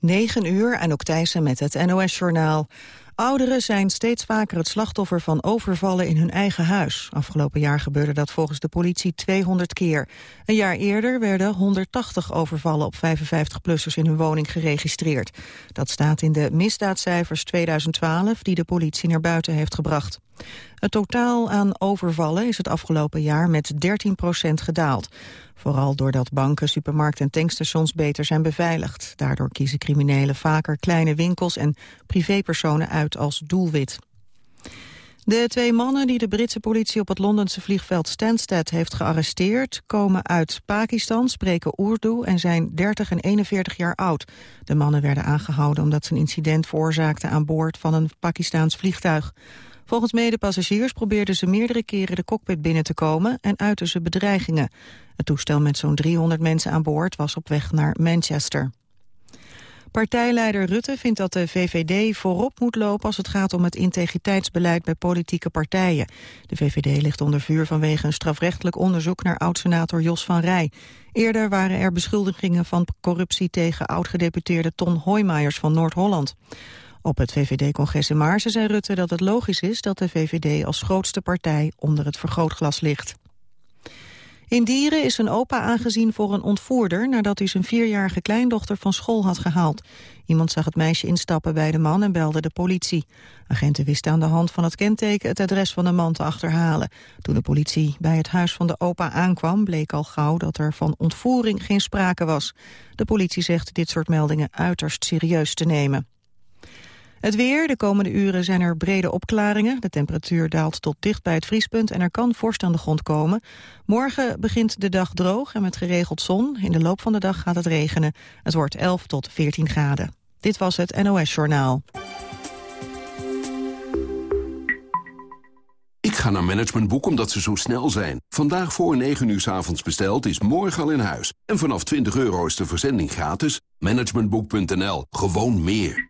9 uur, en ook Thijssen met het NOS-journaal. Ouderen zijn steeds vaker het slachtoffer van overvallen in hun eigen huis. Afgelopen jaar gebeurde dat volgens de politie 200 keer. Een jaar eerder werden 180 overvallen op 55-plussers in hun woning geregistreerd. Dat staat in de misdaadcijfers 2012 die de politie naar buiten heeft gebracht. Het totaal aan overvallen is het afgelopen jaar met 13 procent gedaald. Vooral doordat banken, supermarkten en tankstations beter zijn beveiligd. Daardoor kiezen criminelen vaker kleine winkels en privépersonen uit als doelwit. De twee mannen die de Britse politie op het Londense vliegveld Stansted heeft gearresteerd... komen uit Pakistan, spreken Urdu en zijn 30 en 41 jaar oud. De mannen werden aangehouden omdat ze een incident veroorzaakten aan boord van een Pakistaans vliegtuig. Volgens medepassagiers probeerden ze meerdere keren de cockpit binnen te komen en uiten ze bedreigingen. Het toestel met zo'n 300 mensen aan boord was op weg naar Manchester. Partijleider Rutte vindt dat de VVD voorop moet lopen als het gaat om het integriteitsbeleid bij politieke partijen. De VVD ligt onder vuur vanwege een strafrechtelijk onderzoek naar oud-senator Jos van Rij. Eerder waren er beschuldigingen van corruptie tegen oud-gedeputeerde Ton Hoijmaiers van Noord-Holland. Op het VVD-congres in Maarsen zei Rutte dat het logisch is dat de VVD als grootste partij onder het vergrootglas ligt. In Dieren is een opa aangezien voor een ontvoerder nadat hij zijn vierjarige kleindochter van school had gehaald. Iemand zag het meisje instappen bij de man en belde de politie. Agenten wisten aan de hand van het kenteken het adres van de man te achterhalen. Toen de politie bij het huis van de opa aankwam bleek al gauw dat er van ontvoering geen sprake was. De politie zegt dit soort meldingen uiterst serieus te nemen. Het weer, de komende uren zijn er brede opklaringen. De temperatuur daalt tot dicht bij het vriespunt en er kan vorst aan de grond komen. Morgen begint de dag droog en met geregeld zon. In de loop van de dag gaat het regenen. Het wordt 11 tot 14 graden. Dit was het NOS Journaal. Ik ga naar Managementboek omdat ze zo snel zijn. Vandaag voor 9 uur s avonds besteld is morgen al in huis. En vanaf 20 euro is de verzending gratis. Managementboek.nl. Gewoon meer.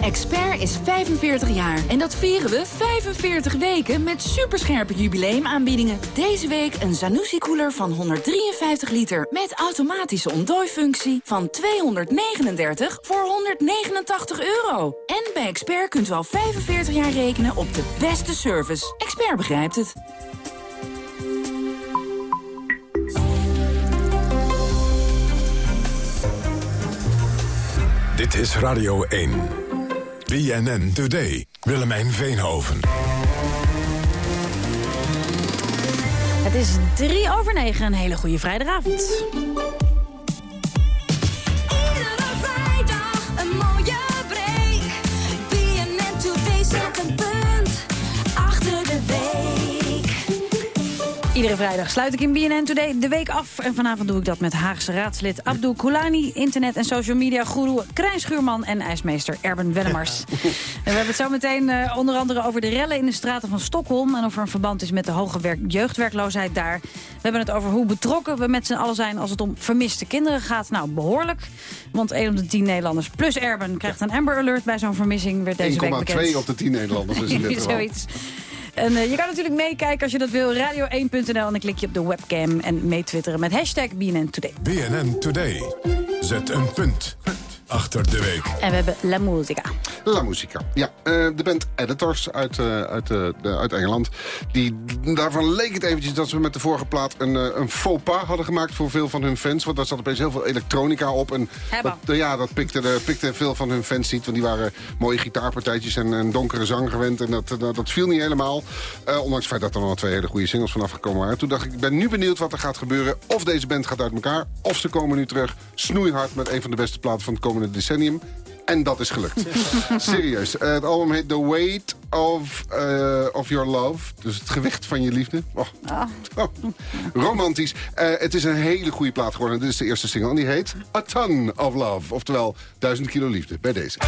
Expert is 45 jaar en dat vieren we 45 weken met superscherpe jubileumaanbiedingen. Deze week een Zanussi-koeler van 153 liter met automatische ontdooifunctie van 239 voor 189 euro. En bij Expert kunt u al 45 jaar rekenen op de beste service. Expert begrijpt het. Dit is Radio 1. BNN Today. Willemijn Veenhoven. Het is drie over negen. Een hele goede vrijdagavond. Iedere vrijdag sluit ik in BNN Today de week af. En vanavond doe ik dat met Haagse raadslid Abdul Koulani... internet- en social media guru Krijn Schuurman en ijsmeester Erben Wellemars. En we hebben het zo meteen uh, onder andere over de rellen in de straten van Stockholm... en of er een verband is met de hoge werk jeugdwerkloosheid daar. We hebben het over hoe betrokken we met z'n allen zijn... als het om vermiste kinderen gaat. Nou, behoorlijk. Want 1 op de 10 Nederlanders plus Erben krijgt een Amber Alert bij zo'n vermissing. Werd deze week bekend. 1,2 op de 10 Nederlanders is in dit geval. Zoiets. En uh, je kan natuurlijk meekijken als je dat wil. Radio1.nl en dan klik je op de webcam en meetwitteren met hashtag BNN Today. BNN Today. Zet een punt achter de week. En we hebben La Musica. La Musica, ja. Uh, de band Editors uit, uh, uit, uh, de, uit Engeland. Die, daarvan leek het eventjes dat ze met de vorige plaat een, een faux pas hadden gemaakt voor veel van hun fans. Want daar zat opeens heel veel elektronica op. En dat, ja, dat pikte, de, pikte veel van hun fans niet. Want die waren mooie gitaarpartijtjes en een donkere zang gewend. En dat, dat, dat viel niet helemaal. ondanks het feit dat er nog twee hele goede singles vanaf gekomen waren. Toen dacht ik, ik ben nu benieuwd wat er gaat gebeuren. Of deze band gaat uit elkaar. Of ze komen nu terug snoeihard met een van de beste platen van het komende decennium. En dat is gelukt. Serieus. Uh, het album heet The Weight of, uh, of Your Love. Dus het gewicht van je liefde. Oh. Oh. Oh. Romantisch. Uh, het is een hele goede plaat geworden. Dit is de eerste single. En die heet A Ton of Love. Oftewel, duizend kilo liefde. Bij deze.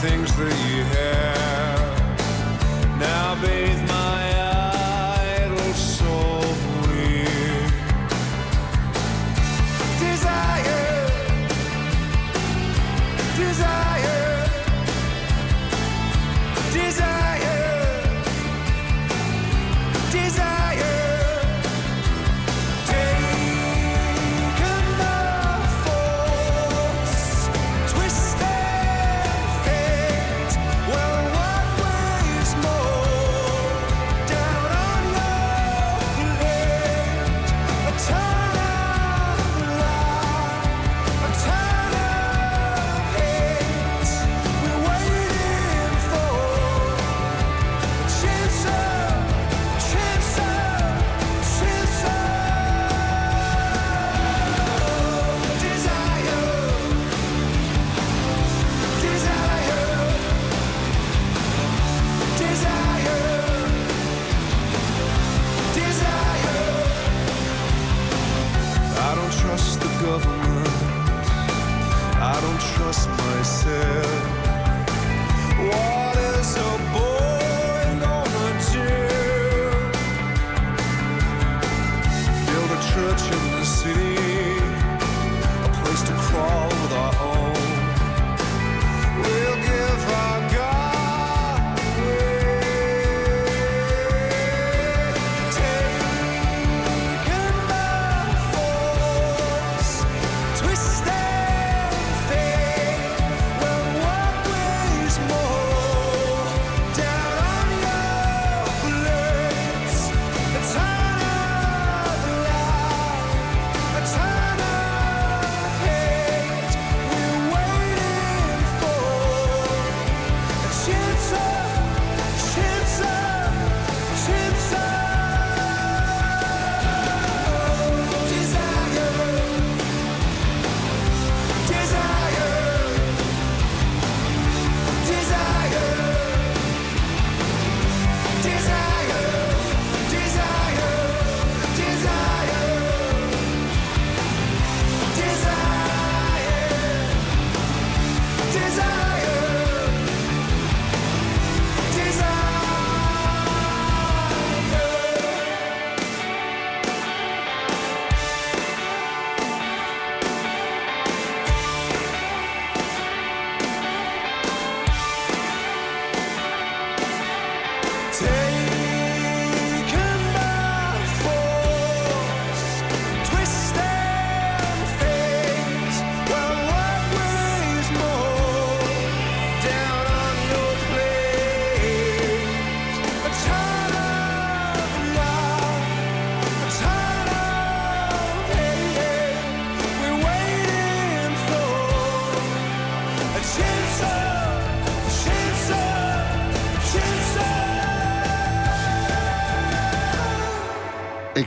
Things that you have.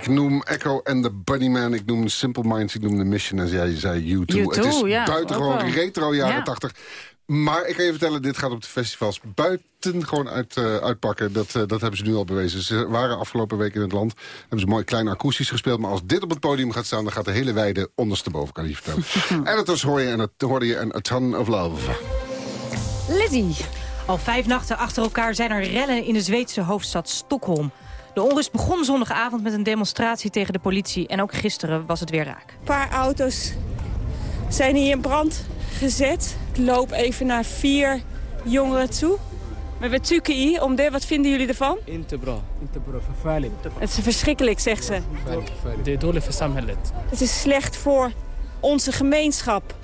Ik noem Echo en The Bunnyman, ik noem Simple Minds, ik noem The Mission en jij zei U2. U2, het is ja, buitengewoon retro jaren Ja. 80. Maar ik kan je vertellen, dit gaat op de festivals buitengewoon uit, eh, uitpakken. Dat, eh, dat hebben ze nu al bewezen. Ze waren afgelopen week in het land. Hebben ze mooi klein akoestisch gespeeld. Maar als dit op het podium gaat staan, dan gaat de hele weide ondersteboven, kan ik je vertellen. Editors hoor je en dat hoorde je en A Ton of Love. Lizzie. Al vijf nachten achter elkaar zijn er rellen in de Zweedse hoofdstad Stockholm. De onrust begon zondagavond met een demonstratie tegen de politie... en ook gisteren was het weer raak. Een paar auto's zijn hier in brand gezet. Ik loop even naar vier jongeren toe. Maar we tukken hier om de. Wat vinden jullie ervan? Inte bra. Inte bra. Förfärligt. Het is verschrikkelijk, zegt ze. För samhället. Het is slecht voor onze gemeenschap.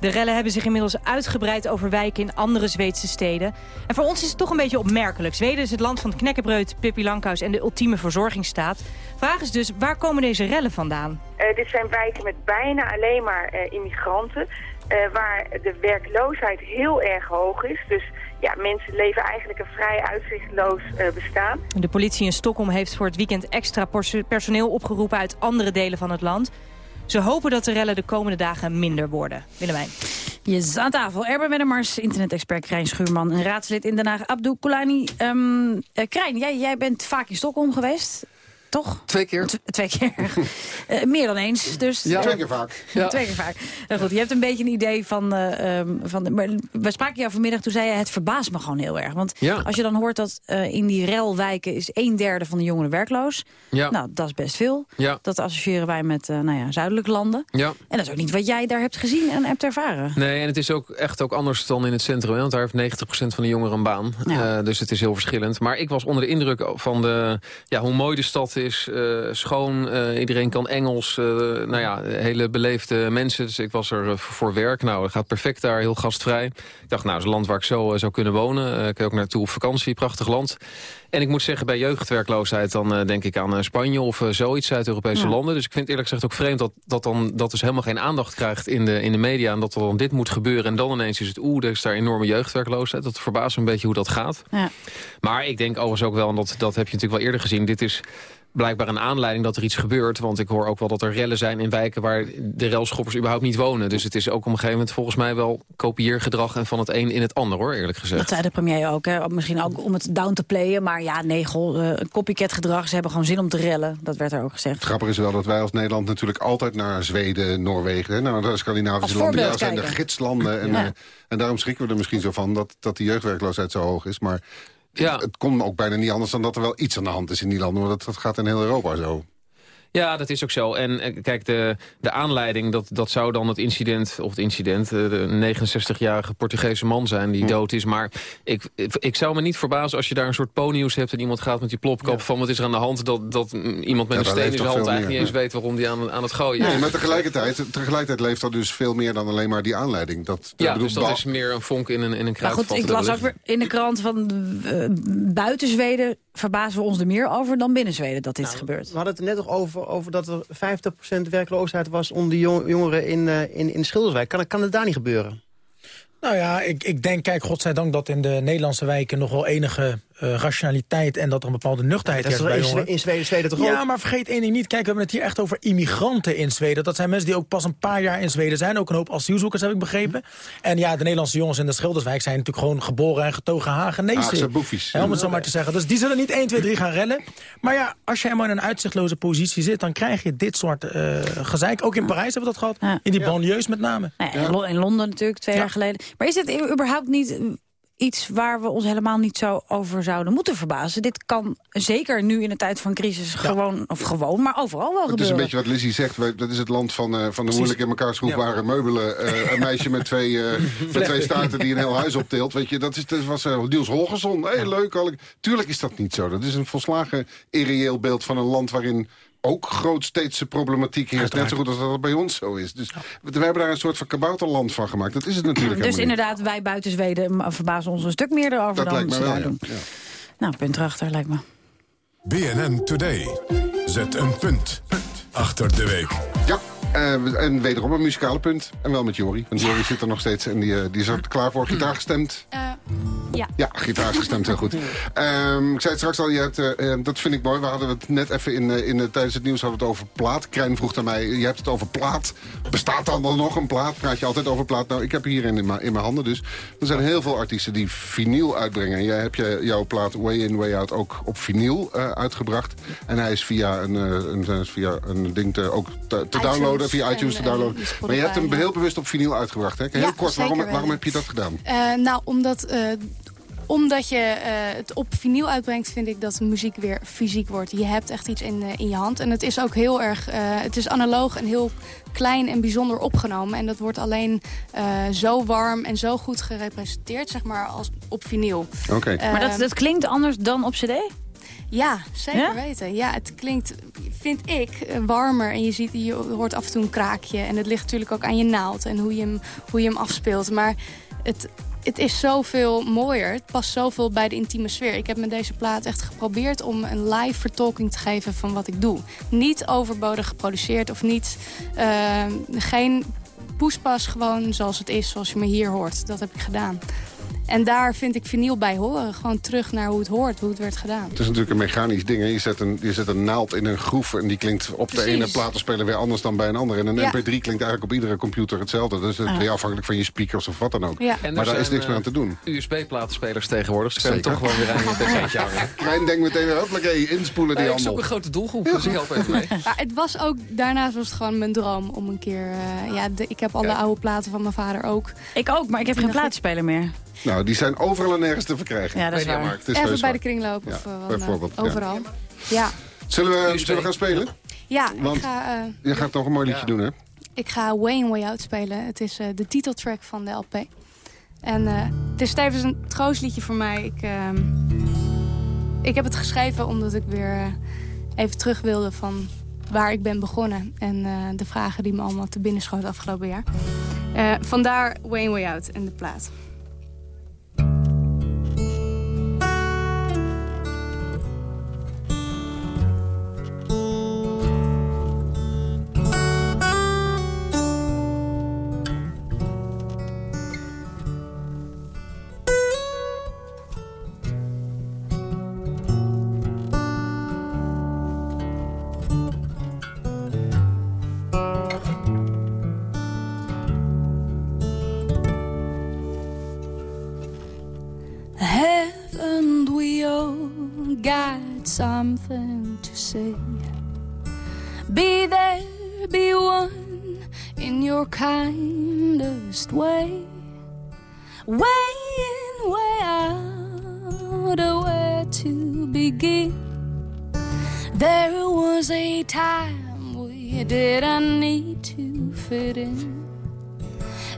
De rellen hebben zich inmiddels uitgebreid over wijken in andere Zweedse steden. En voor ons is het toch een beetje opmerkelijk. Zweden is het land van knekkenbreud, Pippi Lankhuis en de ultieme verzorgingsstaat. Vraag is dus, waar komen deze rellen vandaan? Eh, dit zijn wijken met bijna alleen maar eh, immigranten. eh, waar de werkloosheid heel erg hoog is. Dus ja, mensen leven eigenlijk een vrij uitzichtloos bestaan. De politie in Stockholm heeft voor het weekend extra perso- personeel opgeroepen uit andere delen van het land. Ze hopen dat de rellen de komende dagen minder worden. Willemijn. Je aan tafel. Erben Wennemars, internet-expert Krijn Schuurman... en raadslid in Den Haag Abdou Koulani. Um, Krijn, jij, jij bent vaak in Stockholm geweest toch? Twee keer. twee keer. uh, meer dan eens. Dus, ja. Twee keer vaak. Ja. twee keer vaak. Nou goed, je hebt een beetje een idee van... Uh, van de, maar we spraken jou vanmiddag, toen zei je... het verbaast me gewoon heel erg. Want ja. als je dan hoort dat uh, in die relwijken... is een derde van de jongeren werkloos. Ja. Nou, dat is best veel. Ja. Dat associëren wij met nou ja, zuidelijke landen. Ja. En dat is ook niet wat jij daar hebt gezien en hebt ervaren. Nee, en het is ook echt ook anders dan in het centrum. Hè? Want daar heeft 90% van de jongeren een baan. Ja. dus het is heel verschillend. Maar ik was onder de indruk van de, ja, hoe mooi de stad is schoon. Uh, iedereen kan Engels. Uh, nou ja, hele beleefde mensen. Dus ik was er voor werk. Nou, dat gaat perfect daar. Heel gastvrij. Ik dacht, nou, het is een land waar ik zo zou kunnen wonen. ik kan ook naartoe op vakantie. Prachtig land. En ik moet zeggen, bij jeugdwerkloosheid dan denk ik aan Spanje of zoiets Zuid-Europese ja. landen. Dus ik vind eerlijk gezegd ook vreemd dat dat dan dat dus helemaal geen aandacht krijgt in de, in de media. En dat er dan dit moet gebeuren. En dan ineens is het, oeh, er is daar enorme jeugdwerkloosheid. Dat verbaast me een beetje hoe dat gaat. Ja. Maar ik denk overigens ook wel, en dat, dat heb je natuurlijk wel eerder gezien. Dit is blijkbaar een aanleiding dat er iets gebeurt. Want ik hoor ook wel dat er rellen zijn in wijken waar de relschoppers überhaupt niet wonen. Dus het is ook op een gegeven moment volgens mij wel kopieergedrag en van het een in het ander hoor, eerlijk gezegd. Dat zei de premier ook, hè? misschien ook om het down te playen. Maar ja, nee, goh, uh, copycat gedrag, ze hebben gewoon zin om te rellen. Dat werd er ook gezegd. Het grappige is wel dat wij als Nederland natuurlijk altijd naar Zweden, Noorwegen, hè, nou, de Scandinavische landen, ja, zijn de gidslanden. En, ja. uh, en daarom schrikken we er misschien zo van dat, dat die jeugdwerkloosheid zo hoog is. Maar ja. het kon ook bijna niet anders dan dat er wel iets aan de hand is in die landen. Want dat, dat gaat in heel Europa zo. Ja, dat is ook zo. En kijk, de, de aanleiding, dat, dat zou dan het incident... of het incident, de 69-jarige Portugese man zijn die hm. dood is. Maar ik, ik zou me niet verbazen als je daar een soort ponieuws hebt... en iemand gaat met die plopkap ja. van wat is er aan de hand... dat, dat iemand met ja, een steen in zijn hand eigenlijk niet eens weet... waarom die aan, aan het gooien is. Nee, maar tegelijkertijd, tegelijkertijd leeft er dus veel meer dan alleen maar die aanleiding. Dat, ja, bedoel, dus dat is meer een vonk in een, in een Maar goed, ik las ook weer in de krant van uh, buiten Zweden... verbazen we ons er meer over dan binnen Zweden dat dit nou, gebeurt. We hadden het net nog over, over dat er 50% werkloosheid was onder de jongeren in, uh, in, in Schilderswijk. Kan, kan het daar niet gebeuren? Nou ja, ik, ik denk, kijk, godzijdank dat in de Nederlandse wijken nog wel enige uh, rationaliteit en dat er een bepaalde nuchterheid is bij in, in Zweden, Zweden toch ook? Ja, maar vergeet één ding niet. Kijk, we hebben het hier echt over immigranten in Zweden. Dat zijn mensen die ook pas een paar jaar in Zweden zijn. Ook een hoop asielzoekers, heb ik begrepen. En ja, de Nederlandse jongens in de Schilderswijk zijn natuurlijk gewoon geboren en getogen Hagenezen. Haagse boefies. Om het zo maar te zeggen. Dus die zullen niet 1, 2, 3 gaan rellen. Maar ja, als je helemaal in een uitzichtloze positie zit, dan krijg je dit soort uh, gezeik. Ook in Parijs hebben we dat gehad. Ja. In die banlieues met name. Nou ja, in Londen natuurlijk, twee jaar geleden. Maar is het überhaupt niet iets waar we ons helemaal niet zo over zouden moeten verbazen. Dit kan zeker nu in de tijd van crisis ja. gewoon, of gewoon, maar overal wel gebeuren. Het is een beetje wat Lizzie zegt. Dat is het land van, uh, van de moeilijk in elkaar schroefbare ja. meubelen. Uh, een meisje met twee, uh, met twee staarten die een heel huis optilt. Weet je, dat, is, dat was uh, Niels Holgersson. Hey, leuk. Al... Tuurlijk is dat niet zo. Dat is een volslagen irreëel beeld van een land waarin ook grootsteedse problematiek heerst. Net zo goed als dat het bij ons zo is. Dus we hebben daar een soort van kabouterland van gemaakt. Dat is het natuurlijk Dus inderdaad, wij buiten Zweden verbazen ons een stuk meer erover dat dan lijkt me ze wel, daar ja. doen. Ja. Nou, punt erachter lijkt me. BNN Today. Zet een punt achter de week. Ja, uh, en wederom een muzikale punt. En wel met Jori. Want Jori zit er nog steeds en die, uh, die is er klaar voor. Gitaar gestemd? Uh, ja. Ja, gitaar is gestemd, heel goed. Um, ik zei het straks al, je hebt, dat vind ik mooi. We hadden het net even in, in, tijdens het nieuws hadden we het over plaat. Krijn vroeg aan mij, je hebt het over plaat. Bestaat dan wel nog een plaat? Praat je altijd over plaat? Nou, ik heb hier in, in, mijn, in mijn handen dus. Er zijn heel veel artiesten die vinyl uitbrengen. Jij hebt je, jouw plaat Way In, Way Out ook op vinyl uitgebracht. En hij is via een, een, via een ding te, ook te, te downloaden, via iTunes te downloaden. Maar je hebt hem heel bewust op vinyl uitgebracht. Hè? Heel ja, kort, waarom, waarom heb je dat gedaan? Uh, nou, omdat... Uh, omdat je uh, het op vinyl uitbrengt, vind ik dat muziek weer fysiek wordt. Je hebt echt iets in, uh, in je hand. En het is ook heel erg... Uh, het is analoog en heel klein en bijzonder opgenomen. En dat wordt alleen zo warm en zo goed gerepresenteerd, zeg maar, als op vinyl. Oké. Okay. maar dat, dat klinkt anders dan op cd? Ja, zeker ja? weten. Ja, het klinkt, vind ik, warmer. En je, ziet, je hoort af en toe een kraakje. En het ligt natuurlijk ook aan je naald en hoe je hem, hoe je hem afspeelt. Maar het, het is zoveel mooier. Het past zoveel bij de intieme sfeer. Ik heb met deze plaat echt geprobeerd om een live vertolking te geven van wat ik doe. Niet overbodig geproduceerd of niet, uh, geen poespas, gewoon zoals het is, zoals je me hier hoort. Dat heb ik gedaan. En daar vind ik vinyl bij horen. Gewoon terug naar hoe het hoort, hoe het werd gedaan. Het is natuurlijk een mechanisch ding. Hè? Je, zet een, je zet een naald in een groef en die klinkt op Precies. de ene platenspeler weer anders dan bij een andere. En een Ja. mp3 klinkt eigenlijk op iedere computer hetzelfde. Dus het is Ah. weer afhankelijk van je speakers of wat dan ook. Ja. Maar daar is niks meer aan eh, te doen. USB-platenspelers tegenwoordig. Ze kunnen toch gewoon weer aan je pc'tje. Klein denk meteen weer, hoppakee, inspoelen die Nee, ik zoek een grote doelgroep, dus ik help even mee. Maar het was ook, daarnaast was het gewoon mijn droom om een keer... eh, ja, de- ik heb alle oude platen van mijn vader ook. Ik ook, maar ik heb geen plaatspeler meer. Nou, die zijn overal en nergens te verkrijgen. Ja, dat is waar. Is Even bij waar. de kringloop of Ja, eh, wat, bijvoorbeeld, eh, ja. overal. Ja, Zullen we, zullen we gaan spelen? ja Want- ik, ga, eh, Je gaat nog een mooi liedje doen, hè? ik ga Way Way Out spelen. Het is eh, de titeltrack van de LP. En eh, het is tevens een troostliedje voor mij. Ik, ehm, ik heb het geschreven omdat ik weer eh, even terug wilde van waar ik ben begonnen. En eh, de vragen die me allemaal te binnen schoten afgelopen jaar. Eh, vandaar Way Way Out en de plaat. Something to say? Be there, be one in your kindest way. Way in, way out, or where to begin. There was a time we didn't need to fit in.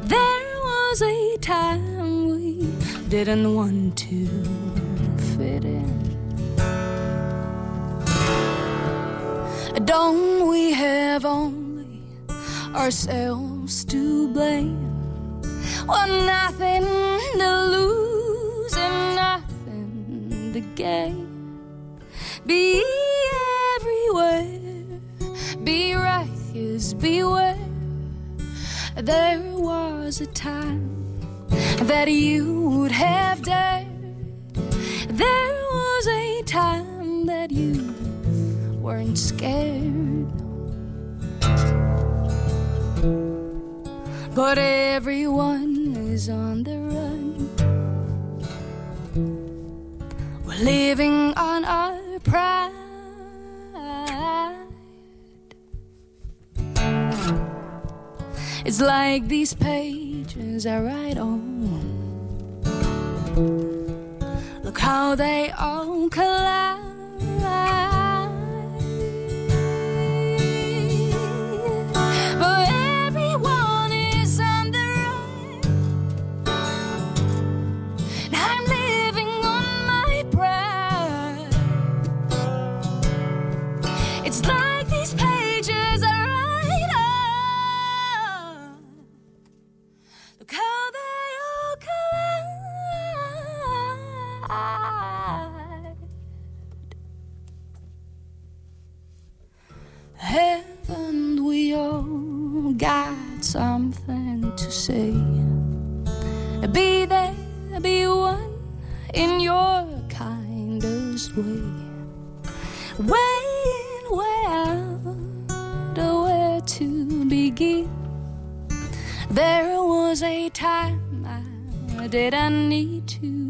There was a time we didn't want to fit in. Don't we have only ourselves to blame? Well, nothing to lose and nothing to gain. Be everywhere, be righteous, beware. There was a time that you would have dared. There was a time that you weren't scared. But everyone is on the run. We're living on our pride. It's like these pages I write on. Look how they all collide. Something to say? Be there, be one in your kindest way. Out, or where to begin. There was a time I didn't need to.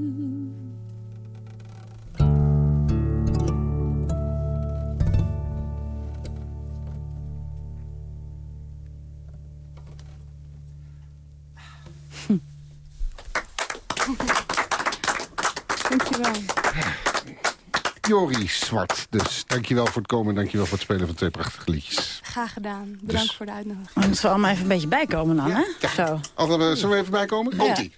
Jori Zwart dus. Dankjewel voor het komen en dankjewel voor het spelen van twee prachtige liedjes. Graag gedaan. Bedankt voor de uitnodiging. Dan moeten we allemaal even een beetje bijkomen dan, hè? Zo. Altijd, eh, zullen we even bijkomen? Komt-ie.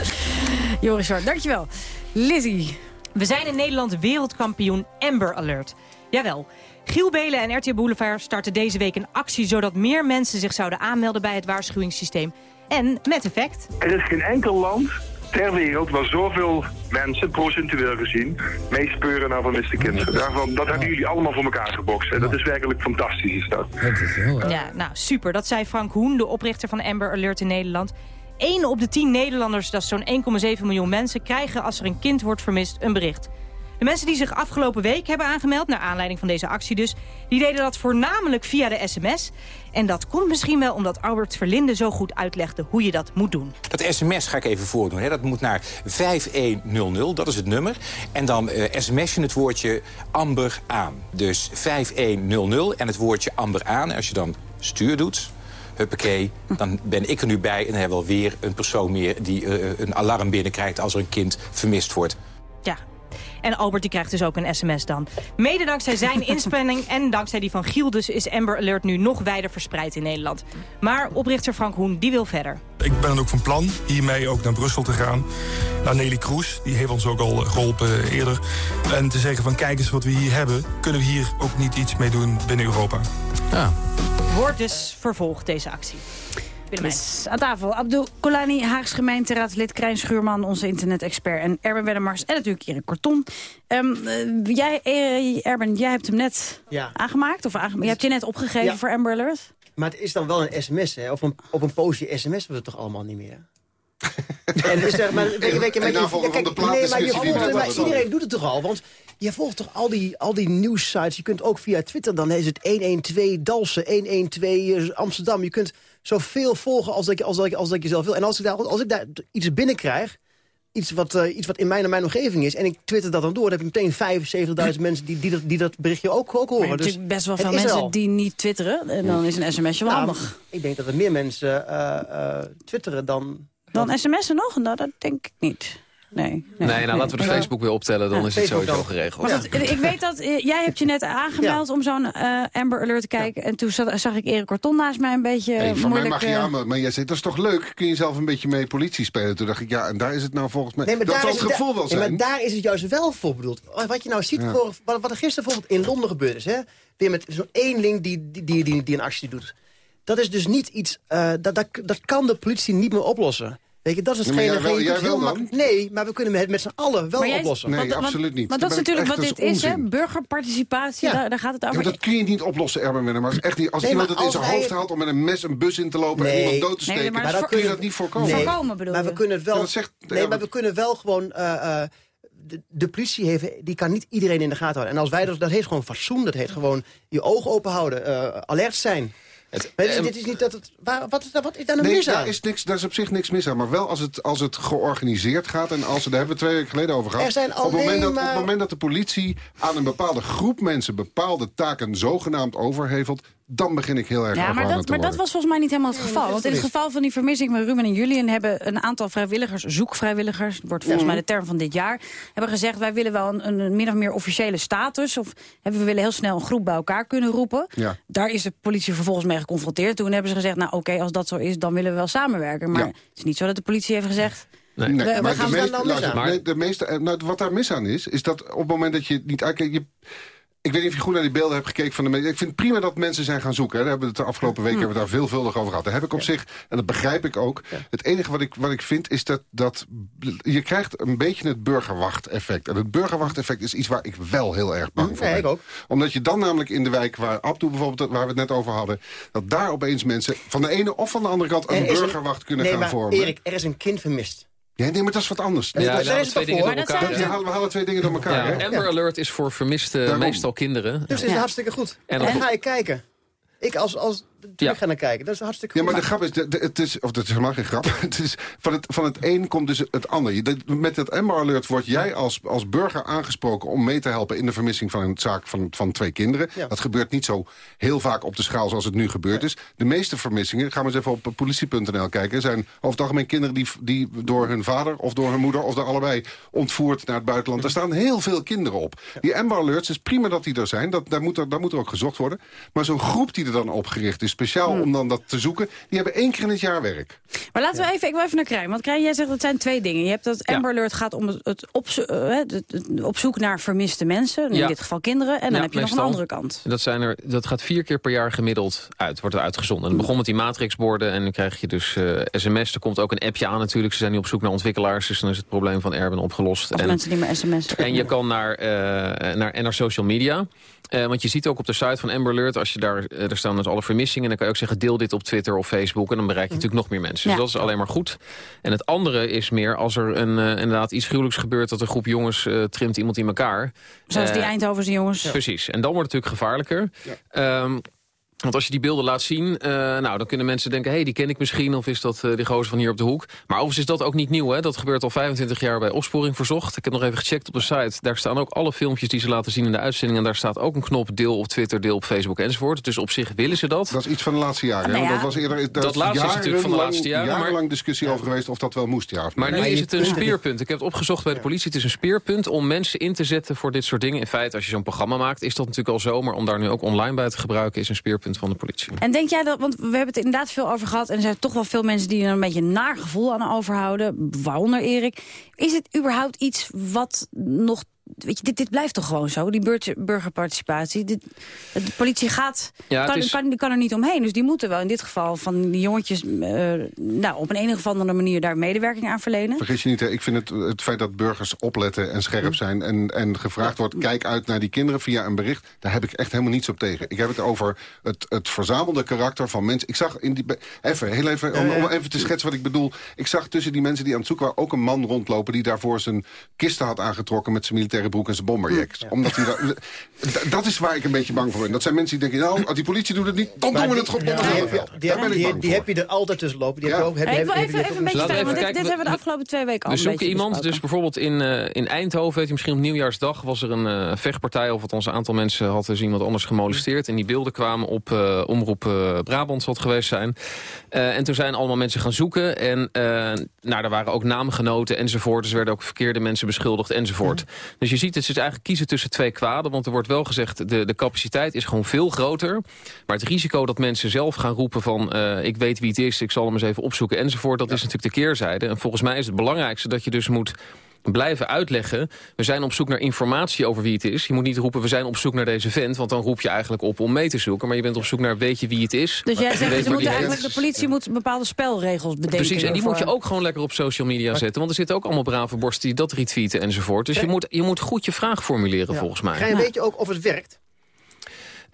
Joris Zwart, dankjewel. Lizzie. We zijn in Nederland wereldkampioen Amber Alert. Jawel. Giel Belen en RTL Boulevard starten deze week een actie... zodat meer mensen zich zouden aanmelden bij het waarschuwingssysteem. En met effect. Er is geen enkel land ter wereld waar zoveel mensen, procentueel gezien, meespeuren naar vermiste kinderen. Daarvan, dat hebben jullie allemaal voor elkaar gebokst. En dat is werkelijk fantastisch is dat. Ja, nou super. Dat zei Frank Hoen, de oprichter van Amber Alert in Nederland. 1 op de 10 Nederlanders, dat is zo'n 1,7 miljoen mensen... krijgen als er een kind wordt vermist een bericht. De mensen die zich afgelopen week hebben aangemeld... naar aanleiding van deze actie dus... die deden dat voornamelijk via de sms. En dat komt misschien wel omdat Albert Verlinde zo goed uitlegde... hoe je dat moet doen. Dat sms ga ik even voordoen. Hè. Dat moet naar 5100, dat is het nummer. En dan eh, sms je het woordje Amber aan. Dus 5100 en het woordje Amber aan. En als je dan stuur doet, huppakee, dan ben ik er nu bij... en dan hebben we alweer een persoon meer die eh, een alarm binnenkrijgt... als er een kind vermist wordt. En Albert die krijgt dus ook een sms dan. Mede dankzij zijn inspanning en dankzij die van Giel dus... is Amber Alert nu nog wijder verspreid in Nederland. Maar oprichter Frank Hoen die wil verder. Ik ben ook van plan hiermee ook naar Brussel te gaan. Naar Nelly Kroes, die heeft ons ook al geholpen eerder. En te zeggen van kijk eens wat we hier hebben. Kunnen we hier ook niet iets mee doen binnen Europa? Ja. Wordt dus vervolgd deze actie. Yes, aan tafel Abdul Kolani, Haags gemeenteraadslid Krijn Schuurman, onze internet-expert en Erben Wennemars en natuurlijk Erik Korton. Ehm, eh, jij, eh, Erben, jij hebt hem net Ja. aangemaakt of aangema- je hebt je net opgegeven Ja. voor Amber Alert? Maar het is dan wel een sms, hè? Op een, op een poosje sms hebben we het toch allemaal niet meer? en dus zeg maar, weet je, weet je, maar je- ja, kijk, van de plaat nee, maar je volgt, iedereen doet het toch al? Want je volgt toch al die, al die nieuwssites. Je kunt ook via Twitter, dan is het 112 Dalsen, 112 Amsterdam. Je kunt zoveel volgen als dat je, als dat je, als dat je zelf wil. En als ik daar, als ik daar iets binnenkrijg, iets wat, eh, iets wat in mijn, in mijn omgeving is... en ik twitter dat dan door, dan heb je meteen 75.000 mensen... Die, die, dat, die dat berichtje ook, ook horen. hebt Dus natuurlijk best wel veel er mensen al. die niet twitteren. En dan is een sms'je wel Nou, handig. Ik denk dat er meer mensen eh, eh, twitteren dan... Dan sms'en nog? Nou, dat denk ik niet. Nee, Nee, nou laten we de. Facebook weer optellen, dan Ja, is het Facebook sowieso dan. geregeld. Maar goed, ik weet dat eh, jij hebt je net aangemeld om zo'n eh, Amber Alert te kijken. En toen zat- zag ik Erik Korton naast mij een beetje Hey, van mij mag je eh, aan, maar, maar jij zegt, dat is toch leuk? Kun je zelf een beetje mee politie spelen? Toen dacht ik, ja, en daar is het nou volgens mij... Nee, maar dat daar zal is het gevoel wel nee, zijn. maar daar is het juist wel voor bedoeld. Wat je nou ziet, Ja. voor, wat, wat er gisteren bijvoorbeeld in Londen gebeurd is... Hè, weer met zo'n één link die, die, die, die, die een actie doet. Dat is dus niet iets... eh, dat, dat, dat kan de politie niet meer oplossen. Weet je, dat is Ja, maar hetgene... jij heel dan? makkelijk- Nee, maar we kunnen het met z'n allen wel maar jij- oplossen. Nee, want- want- absoluut niet. Want dat is Dat natuurlijk wat echt, dit is, hè? Burgerparticipatie, daar, daar gaat het Ja, over. maar dat kun je niet oplossen, Erben Wennemars. Echt niet. Als Nee, iemand maar het in zijn hoofd haalt om met een mes een bus in te lopen en Nee. iemand dood te Nee, steken, maar dan dat kun je dat niet voorkomen. Nee, Voorkomen bedoel maar we kunnen het wel... Ja, dat zegt- nee, ja, maar we kunnen wel gewoon... eh, eh, de, de politie heeft, die kan niet iedereen in de gaten houden. En als wij dat, dat heet gewoon fatsoen, dat heet gewoon je ogen open houden, eh, alert zijn. Het- Maar dit, is- em- dit is niet dat het... Waar, wat, is, daar- wat is daar nou Nee, mis aan? daar is, niks, daar is op zich niks mis aan. Maar wel als het, als het georganiseerd gaat. En als, daar hebben we twee weken geleden over gehad. Er zijn op, het moment dat, op het moment dat de politie aan een bepaalde groep mensen... bepaalde taken zogenaamd overhevelt... dan begin ik heel erg Ja, maar dat, te maar dat was volgens mij niet helemaal het geval. Want in het geval van die vermissing van Ruben en Julian... hebben een aantal vrijwilligers, zoekvrijwilligers... wordt volgens mij de term van dit jaar... hebben gezegd, wij willen wel een, een min of meer officiële status... of hebben we willen heel snel een groep bij elkaar kunnen roepen. Ja. Daar is de politie vervolgens mee geconfronteerd. Toen hebben ze gezegd, nou oké, als dat zo is... dan willen we wel samenwerken. Maar Ja. het is niet zo dat de politie heeft gezegd... Nee. Nee, We- we maar gaan de luister, aan. nee, de meeste, eh, nou, wat daar mis aan is, is dat op het moment dat je niet uitkijkt... Je, ik weet niet of je goed naar die beelden hebt gekeken van de mensen. Ik vind het prima dat mensen zijn gaan zoeken. Hè. Daar hebben we het de afgelopen weken hebben we daar veelvuldig over gehad. Daar heb ik op zich, en dat begrijp ik ook. Het enige wat ik, wat ik vind is dat, dat je krijgt een beetje het burgerwacht-effect. En het burgerwacht-effect is iets waar ik wel heel erg bang voor Ja, ben. ik ook. Omdat je dan namelijk in de wijk waar Abdoe bijvoorbeeld, waar we het net over hadden... dat daar opeens mensen van de ene of van de andere kant een burgerwacht kunnen nee, gaan maar vormen. Erik, er is een kind vermist. Ja, nee, maar dat is wat anders. Ja, daar zijn halen ze twee dingen door dat Dat, we halen twee dingen door elkaar. Ja, hè? Amber Alert is voor vermiste Daarom. meestal kinderen. Dus het is Ja. hartstikke goed. En En dan- dan ga je kijken. Ik als, als terug Ja. ga naar kijken. Dat is hartstikke Ja, maar de grap is, de, de- het is, of dat is helemaal geen grap. Het is, van, het, van het een komt dus het ander. Dat- Met het Amber Alert word jij als, als burger aangesproken om mee te helpen in de vermissing van een zaak van, van twee kinderen. Ja. Dat gebeurt niet zo heel vaak op de schaal zoals het nu gebeurd is. De meeste vermissingen, gaan we eens even op politie.nl kijken, zijn over het algemeen kinderen die, die door hun vader of door hun moeder of door allebei ontvoerd naar het buitenland. Daar staan heel veel kinderen op. Die Amber Alerts is prima dat die er zijn. Dat, daar, moet er, daar moet er ook gezocht worden. Maar zo'n groep die er dan opgericht is, speciaal om dan dat te zoeken, die hebben één keer in het jaar werk. Maar laten we even, ik wil even naar Krijn. Want Krijn, jij zegt dat zijn twee dingen. Je hebt dat Amber Alert gaat om het, het, opzo- eh, het, het op zoek naar vermiste mensen. In Ja. dit geval kinderen. En dan Ja, heb je nog een andere kant. Dat, zijn er, dat gaat vier keer per jaar gemiddeld uit, wordt er uitgezonden. En het begon met die matrixborden en dan krijg je dus eh, sms. Er komt ook een appje aan natuurlijk. Ze zijn nu op zoek naar ontwikkelaars, dus dan is het probleem van Erben opgelost. En- mensen die maar sms. En je kan naar, eh, naar, en naar social media. Eh, want je ziet ook op de site van Amber Alert... als je daar, daar staan dus alle vermissingen En dan kan je ook zeggen, deel dit op Twitter of Facebook. En dan bereik je natuurlijk nog meer mensen. Ja. Dus dat is alleen maar goed. En het andere is meer als er een, eh, inderdaad iets gruwelijks gebeurt... dat een groep jongens eh, trimt iemand in elkaar. Zoals die Eh, Eindhovense jongens. Precies. En dan wordt het natuurlijk gevaarlijker. Ehm, want als je die beelden laat zien, eh, nou, dan kunnen mensen denken... hé, hey, die ken ik misschien, of is dat eh die gozer van hier op de hoek. Maar overigens is dat ook niet nieuw, hè. Dat gebeurt al 25 jaar bij Opsporing Verzocht. Ik heb nog even gecheckt op de site. Daar staan ook alle filmpjes die ze laten zien in de uitzending. En daar staat ook een knop deel op Twitter, deel op Facebook enzovoort. Dus op zich willen ze dat. Dat is iets van de laatste jaren. hè? Nou ja, dat was eerder, daar dat is laatste is natuurlijk van de laatste jaren, maar- Jarenlang discussie over geweest of dat wel moest, ja of Maar nu is het een speerpunt. Ik heb het opgezocht bij de politie. Het is een speerpunt om mensen in te zetten voor dit soort dingen. In feite, als je zo'n programma maakt, is dat natuurlijk al zo. Maar om daar nu ook online bij te gebruiken, is een speerpunt van de politie. En denk jij dat, want we hebben het er inderdaad veel over gehad... en er zijn toch wel veel mensen die er een beetje naar gevoel aan overhouden. Waaronder Erik. Is het überhaupt iets wat nog... Weet je, dit, dit blijft toch gewoon zo, die burger- burgerparticipatie. Dit, de politie gaat, Ja, kan, is- kan, die kan er niet omheen. Dus die moeten wel in dit geval van die jongetjes... eh, nou, op een enige of andere manier daar medewerking aan verlenen. Vergis je niet, hè, ik vind het, het feit dat burgers opletten en scherp zijn... en, en gevraagd wordt, kijk uit naar die kinderen via een bericht... daar heb ik echt helemaal niets op tegen. Ik heb het over het, het verzamelde karakter van mensen. Ik zag in die... Even, heel even, om, om even te schetsen wat ik bedoel. Ik zag tussen die mensen die aan het zoeken waren... ook een man rondlopen die daarvoor zijn kisten had aangetrokken... met zijn militaire broek en zijn bomberjacks. Omdat hij dat, is waar ik een beetje bang voor ben. Dat zijn mensen die denken, nou, als die politie doet het niet... dan Maar doen we het gewoon ja, die heb je- wel. die Daar heb- ben ik die- bang Die voor. heb je er altijd tussen lopen. Die heb je ook- heb- Hey, ik wil even, even een beetje vertellen, want dit, hebben we de afgelopen twee weken al zoeken beetje iemand, dus bijvoorbeeld in, eh, in Eindhoven... weet je misschien op nieuwjaarsdag was er een eh, vechtpartij... of althans een aantal mensen had dus iemand anders gemolesteerd. En die beelden kwamen op eh, Omroep Brabant, zal het geweest zijn. Eh, en toen zijn allemaal mensen gaan zoeken. En eh, nou, er waren ook naamgenoten enzovoort. Dus er werden ook verkeerde mensen beschuldigd enzovoort. Dus je ziet, het is eigenlijk kiezen tussen twee kwaden. Want er wordt wel gezegd, de, de capaciteit is gewoon veel groter. Maar het risico dat mensen zelf gaan roepen van... eh, ik weet wie het is, ik zal hem eens even opzoeken enzovoort... dat is natuurlijk de keerzijde. En volgens mij is het belangrijkste dat je dus moet blijven uitleggen. We zijn op zoek naar informatie over wie het is. Je moet niet roepen, we zijn op zoek naar deze vent... want dan roep je eigenlijk op om mee te zoeken. Maar je bent op zoek naar, weet je wie het is? Dus jij zegt, ze moeten eigenlijk, de politie moet bepaalde spelregels bedenken. Precies, en die moet je ook gewoon lekker op social media zetten. Want er zitten ook allemaal brave borsten die dat retweeten enzovoort. Dus je moet, je moet goed je vraag formuleren, volgens mij. Ga je weet je ook of het werkt?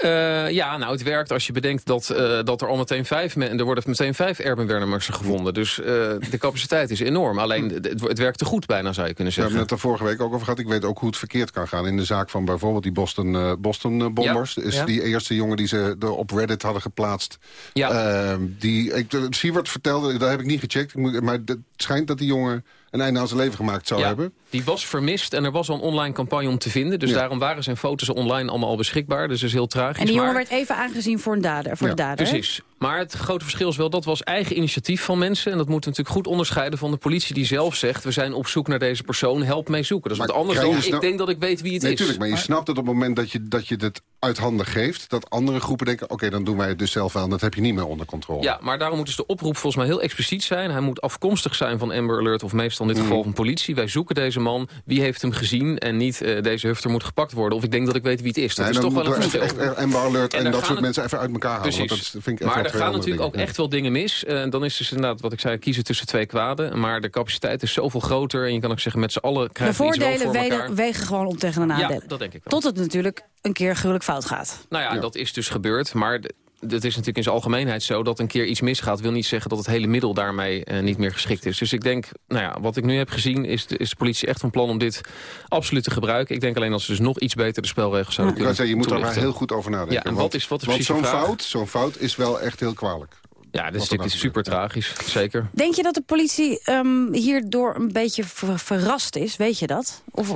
Eh, ja, nou, het werkt als je bedenkt dat, eh, dat er al meteen vijf... men- er worden meteen vijf Erben gevonden. Dus eh, de capaciteit is enorm. Alleen, het, het werkt te goed bijna, zou je kunnen We zeggen. hebben het er vorige week ook over gehad. Ik weet ook hoe het verkeerd kan gaan. In de zaak van bijvoorbeeld die Boston, Boston bombers. Ja. Is Ja. die eerste jongen die ze op Reddit hadden geplaatst. Ja. Eh, die, ik, Siewert vertelde, dat heb ik niet gecheckt. Maar het schijnt dat die jongen een einde aan zijn leven gemaakt zou Ja, hebben. Die was vermist en er was al een online campagne om te vinden. Dus Ja. daarom waren zijn foto's online allemaal al beschikbaar. Dus dat is heel tragisch. En die jongen maar... werd even aangezien voor, een dader, voor de dader. Precies. Maar het grote verschil is wel, dat was eigen initiatief van mensen. En dat moet natuurlijk goed onderscheiden van de politie die zelf zegt... we zijn op zoek naar deze persoon, help mee zoeken. Dat is wat anders dan, ik snap- denk dat ik weet wie het Nee, is. tuurlijk, maar je snapt het op het moment dat je, dat je het uit handen geeft... dat andere groepen denken, oké, dan doen wij het dus zelf wel... en dat heb je niet meer onder controle. Ja, maar daarom moet dus de oproep volgens mij heel expliciet zijn. Hij moet afkomstig zijn van Amber Alert of meestal in dit Mhm. geval van politie. Wij zoeken deze man, wie heeft hem gezien... en niet eh, deze hufter moet gepakt worden. Of ik denk dat ik weet wie het is. Dat Nee, is toch wel een verschil. echt- echt Amber Alert en dat gaan soort het- mensen even uit elkaar halen. Want dat vind ik echt maar er gaan natuurlijk ook echt wel dingen mis. Eh, dan is dus inderdaad, wat ik zei, kiezen tussen twee kwaden. Maar de capaciteit is zoveel groter. En je kan ook zeggen, met z'n allen De krijgen we iets wel voordelen voor wegen, gewoon op tegen de nadelen. Ja, dat denk ik wel. Tot het natuurlijk een keer gruwelijk fout gaat. Nou ja, dat is dus gebeurd. Maar het is natuurlijk in zijn algemeenheid zo dat een keer iets misgaat... wil niet zeggen dat het hele middel daarmee eh, niet meer geschikt is. Dus ik denk, nou ja, wat ik nu heb gezien... Is de, is de politie echt van plan om dit absoluut te gebruiken. Ik denk alleen dat ze dus nog iets beter de spelregels zouden kunnen zeggen, je moet daar heel goed over nadenken. Ja, en wat is, wat is want precies zo'n fout, zo'n fout is wel echt heel kwalijk. Ja, dit is er natuurlijk dan super tragisch, zeker. Denk je dat de politie ehm, hierdoor een beetje ver- verrast is? Weet je dat? Of,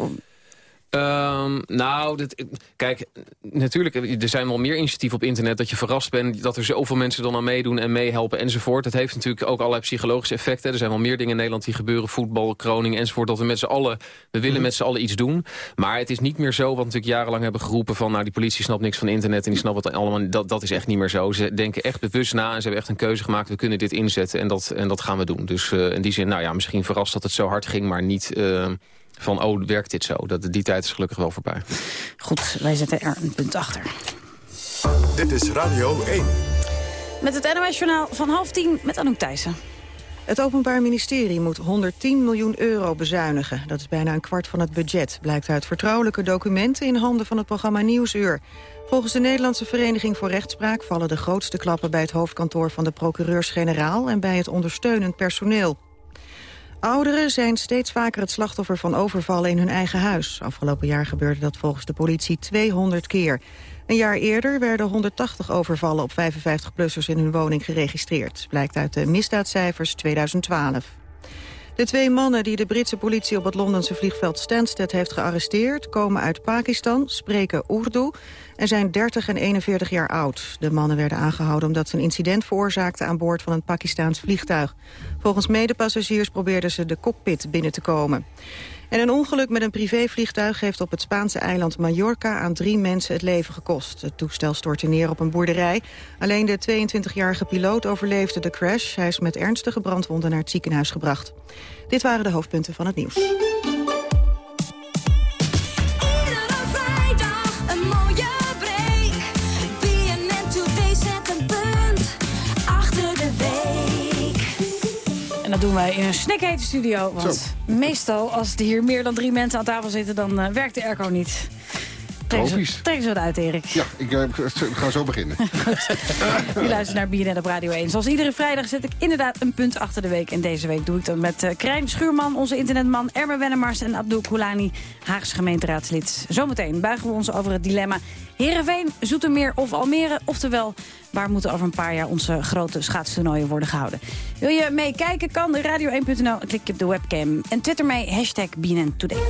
Ehm, nou, dit, kijk, natuurlijk, er zijn wel meer initiatieven op internet... dat je verrast bent dat er zoveel mensen dan aan meedoen en meehelpen enzovoort. Het heeft natuurlijk ook allerlei psychologische effecten. Er zijn wel meer dingen in Nederland die gebeuren, voetbal, kroning enzovoort... dat we met z'n allen, we willen met z'n allen iets doen. Maar het is niet meer zo, wat natuurlijk jarenlang hebben geroepen... van nou, die politie snapt niks van internet en die snapt het allemaal. Dat, dat is echt niet meer zo. Ze denken echt bewust na en ze hebben echt een keuze gemaakt... we kunnen dit inzetten en dat, en dat gaan we doen. Dus eh, in die zin, nou ja, misschien verrast dat het zo hard ging... maar niet... eh, van, oh, werkt dit zo? Dat, die tijd is gelukkig wel voorbij. Goed, wij zetten er een punt achter. Dit is Radio 1. Met het NOS-journaal van half tien met Anouk Thijssen. Het Openbaar Ministerie moet 110 miljoen euro bezuinigen. Dat is bijna een kwart van het budget, blijkt uit vertrouwelijke documenten in handen van het programma Nieuwsuur. Volgens de Nederlandse Vereniging voor Rechtspraak vallen de grootste klappen bij het hoofdkantoor van de procureurs-generaal en bij het ondersteunend personeel. Ouderen zijn steeds vaker het slachtoffer van overvallen in hun eigen huis. Afgelopen jaar gebeurde dat volgens de politie 200 keer. Een jaar eerder werden 180 overvallen op 55-plussers in hun woning geregistreerd. Blijkt uit de misdaadcijfers 2012. De twee mannen die de Britse politie op het Londense vliegveld Stansted heeft gearresteerd... komen uit Pakistan, spreken Urdu en zijn 30 en 41 jaar oud. De mannen werden aangehouden omdat ze een incident veroorzaakten... aan boord van een Pakistaans vliegtuig. Volgens medepassagiers probeerden ze de cockpit binnen te komen. En een ongeluk met een privévliegtuig heeft op het Spaanse eiland Mallorca aan drie mensen het leven gekost. Het toestel stortte neer op een boerderij. Alleen de 22-jarige piloot overleefde de crash. Hij is met ernstige brandwonden naar het ziekenhuis gebracht. Dit waren de hoofdpunten van het nieuws. Doen wij in een snikhete studio. Want meestal, als er hier meer dan drie mensen aan tafel zitten... dan eh, werkt de airco niet. Trek ze, Tropisch. trek ze wat uit, Erik. Ja, ik eh, ga zo beginnen. U luistert naar BNN op Radio 1. Zoals iedere vrijdag zet ik inderdaad een punt achter de week. En deze week doe ik dat met uh, Krijn Schuurman, onze internetman... Erme Wennemars en Abdul Koulani, Haagse gemeenteraadslid. Zometeen buigen we ons over het dilemma... Heerenveen, Zoetermeer of Almere. Oftewel, waar moeten over een paar jaar onze grote schaatstoernooien worden gehouden. Wil je meekijken, kan radio1.nl. Klik je op de webcam en twitter mee hashtag BNN Today.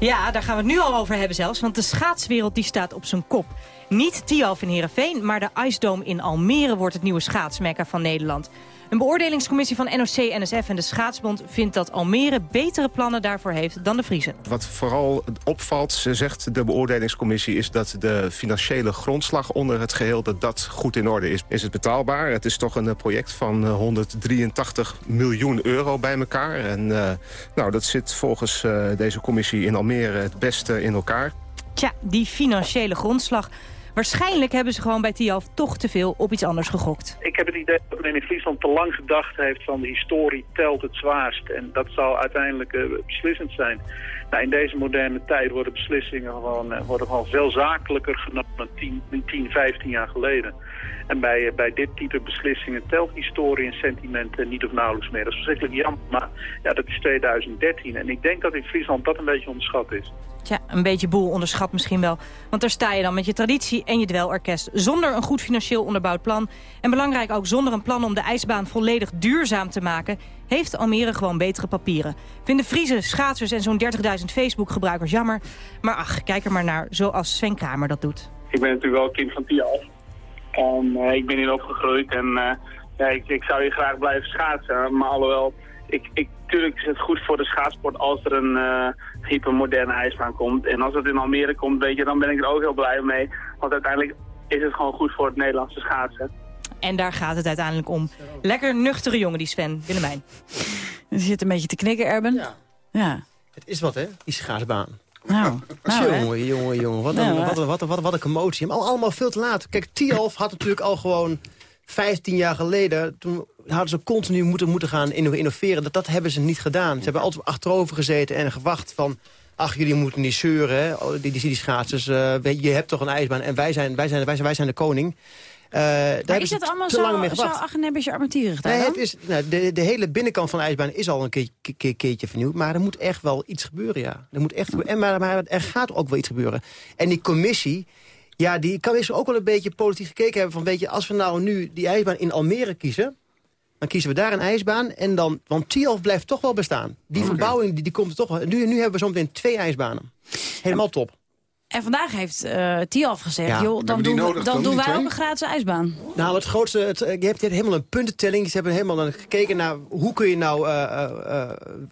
Ja, daar gaan we het nu al over hebben zelfs. Want de schaatswereld die staat op zijn kop. Niet Tialf in Heerenveen, maar de Dome in Almere... wordt het nieuwe schaatsmekka van Nederland. Een beoordelingscommissie van NOC, NSF en de Schaatsbond... vindt dat Almere betere plannen daarvoor heeft dan de Friese. Wat vooral opvalt, zegt de beoordelingscommissie... is dat de financiële grondslag onder het geheel dat dat goed in orde is. Is het betaalbaar? Het is toch een eh, project van eh, 183 miljoen euro bij elkaar. En uh, nou, dat zit volgens uh, deze commissie in Almere het beste in elkaar. Tja, die financiële grondslag... Waarschijnlijk hebben ze gewoon bij Tialf toch te veel op iets anders gegokt. Ik heb het idee dat men in Friesland te lang gedacht heeft van de historie telt het zwaarst. En dat zal uiteindelijk uh, beslissend zijn. Nou, in deze moderne tijd worden beslissingen gewoon, uh, worden gewoon veel zakelijker genomen dan 10, 10 15 jaar geleden. En bij, uh, bij dit type beslissingen telt historie en sentimenten niet of nauwelijks meer. Dat is verschrikkelijk jammer, maar ja, dat is 2013. En ik denk dat in Friesland dat een beetje onderschat is. Tja, een beetje boel onderschat misschien wel. Want daar sta je dan met je traditie en je dwelorkest... zonder een goed financieel onderbouwd plan. En belangrijk ook zonder een plan om de ijsbaan volledig duurzaam te maken... heeft Almere gewoon betere papieren. Vinden Friese, schaatsers en zo'n 30.000 Facebook-gebruikers jammer. Maar ach, kijk er maar naar zoals Sven Kramer dat doet. Ik ben natuurlijk wel kind van Tialf. En uh, ik ben hier opgegroeid en uh, ja, ik, ik zou hier graag blijven schaatsen. Maar alhoewel, ik, ik, tuurlijk is het goed voor de schaatsport als er een uh, hypermoderne ijsbaan komt. En als het in Almere komt, weet je, dan ben ik er ook heel blij mee. Want uiteindelijk is het gewoon goed voor het Nederlandse schaatsen. En daar gaat het uiteindelijk om. Lekker nuchtere jongen, die Sven, Willemijn. Je zit een beetje te knikken, Erben. Ja. ja. Het is wat, hè, die schaatsbaan. Nou, nou jongen, jongen, jongen. Wat een, Nou, wat, een, wat, een, wat, een, wat een commotie. Maar allemaal veel te laat. Kijk, Tialf had natuurlijk al gewoon 15 jaar geleden... toen hadden ze continu moeten, moeten gaan innoveren. Dat, dat hebben ze niet gedaan. Ze hebben altijd achterover gezeten en gewacht van... ach, jullie moeten niet zeuren? Oh, die, die, die schaatsers. Uh, je hebt toch een ijsbaan en wij zijn, wij zijn, wij zijn, wij zijn de koning. Uh, daar is dat allemaal te zo, lang mee zo gewacht. Nee, dan? het is, nou, de, de hele binnenkant van de ijsbaan is al een keer, keer, keertje vernieuwd. Maar er moet echt wel iets gebeuren, ja. Er moet echt, en maar, maar er gaat ook wel iets gebeuren. En die commissie, ja, die kan eens ook wel een beetje politiek gekeken hebben. Van weet je, als we nou nu die ijsbaan in Almere kiezen... dan kiezen we daar een ijsbaan. En dan, want Tialf blijft toch wel bestaan. Die verbouwing die, die komt er toch wel. Nu, nu hebben we zometeen twee ijsbanen. Helemaal top. En vandaag heeft uh, Tialf gezegd, Ja. joh, dan doen, we, nodig dan dan, doen wij twee? ook een gratis ijsbaan. Nou, het grootste, het, je, hebt, je hebt helemaal een puntentelling. Ze hebben helemaal dan gekeken naar hoe kun je nou... uh, uh,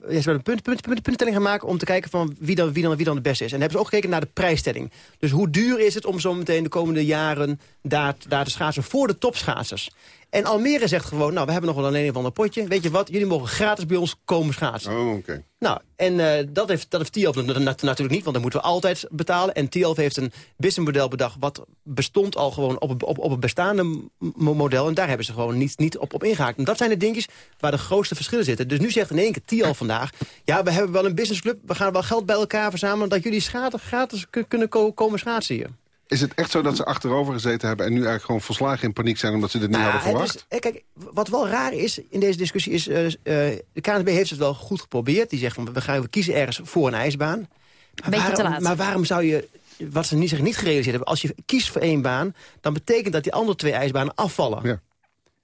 ze hebben een punt, punt, punt, puntentelling gaan maken om te kijken van wie dan, wie, dan, wie dan de beste is. En dan hebben ze ook gekeken naar de prijsstelling. Dus hoe duur is het om zo meteen de komende jaren daar, daar te schaatsen voor de topschaatsers. En Almere zegt gewoon, nou, we hebben nog wel een een of ander potje. Weet je wat, jullie mogen gratis bij ons komen schaatsen. Oh, oké. Nou, en eh, dat heeft, dat heeft na- natuurlijk niet, want dan moeten we altijd betalen. En Tialf heeft een businessmodel bedacht... wat bestond al gewoon op, op, op een bestaande model. En daar hebben ze gewoon niet, niet op, op ingehaakt. En dat zijn de dingetjes waar de grootste verschillen zitten. Dus nu zegt in één keer Tialf vandaag... ja, we hebben wel een businessclub, we gaan wel geld bij elkaar verzamelen... dat jullie gratis kun- kunnen ko- komen schaatsen hier. Is het echt zo dat ze achterover gezeten hebben... en nu eigenlijk gewoon volslagen in paniek zijn... omdat ze dit niet hadden Ja, het verwacht? is- eh, kijk, wat wel raar is in deze discussie is... eh, eh, de KNVB heeft het wel goed geprobeerd. Die zegt van we gaan we kiezen ergens voor een ijsbaan. Maar Beetje te waarom, laat. Maar waarom zou je, wat ze niet, zich niet gerealiseerd hebben... als je kiest voor één baan, dan betekent dat die andere twee ijsbanen afvallen. Ja.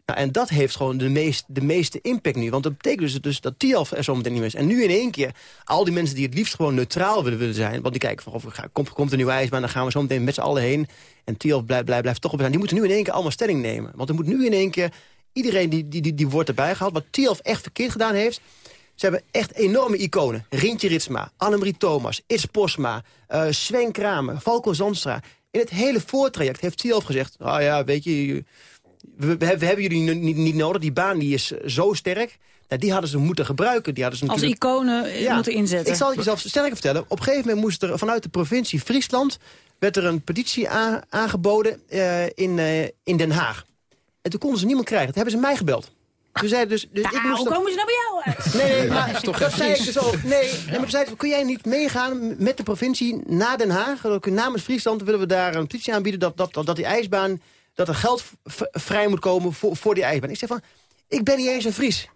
Nou, en dat heeft gewoon de, meest, de meeste impact nu. Want dat betekent dus, dus dat TIAF er zo meteen niet meer is. En nu in één keer, al die mensen die het liefst gewoon neutraal willen, willen zijn... want die kijken van, of er komt, komt een nieuwe ijsbaan... dan gaan we zo meteen met z'n allen heen. En TIAF blijft, blijft, blijft toch op zijn. Die moeten nu in één keer allemaal stelling nemen. Want er moet nu in één keer... iedereen die, die, die, die wordt erbij gehaald. Wat TIAF echt verkeerd gedaan heeft... Ze hebben echt enorme iconen. Rintje Ritsma, Annemarie Thomas, Its Posma, eh Sven Kramer, Falco Zandstra. In het hele voortraject heeft TIAF gezegd... ah ja, weet je, we, we hebben, jullie nu niet, niet nodig. Die baan die is eh, zo sterk. Nou, die hadden ze moeten gebruiken. Die hadden ze Als natuurlijk... iconen eh, moeten inzetten. Ik zal het je zelfs sterker vertellen. Op een gegeven moment moest er vanuit de provincie Friesland... werd er een petitie aangeboden eh, in, eh, in Den Haag. En toen konden ze niemand krijgen. Toen hebben ze mij gebeld. Toen zeiden dus, dus ik Nou, moest hoe dan- komen ze nou bij jou uit? Nee, nee, Ja, maar dat is toch dat zei ik dus ook. Nee, nee maar toen zei ik, kun jij niet meegaan met de provincie naar Den Haag? Namens Friesland willen we daar een petitie aanbieden... dat, dat, dat, dat die ijsbaan, dat er geld vrij moet komen voor, voor die ijsbaan. Ik zeg van, ik ben niet eens een Fries.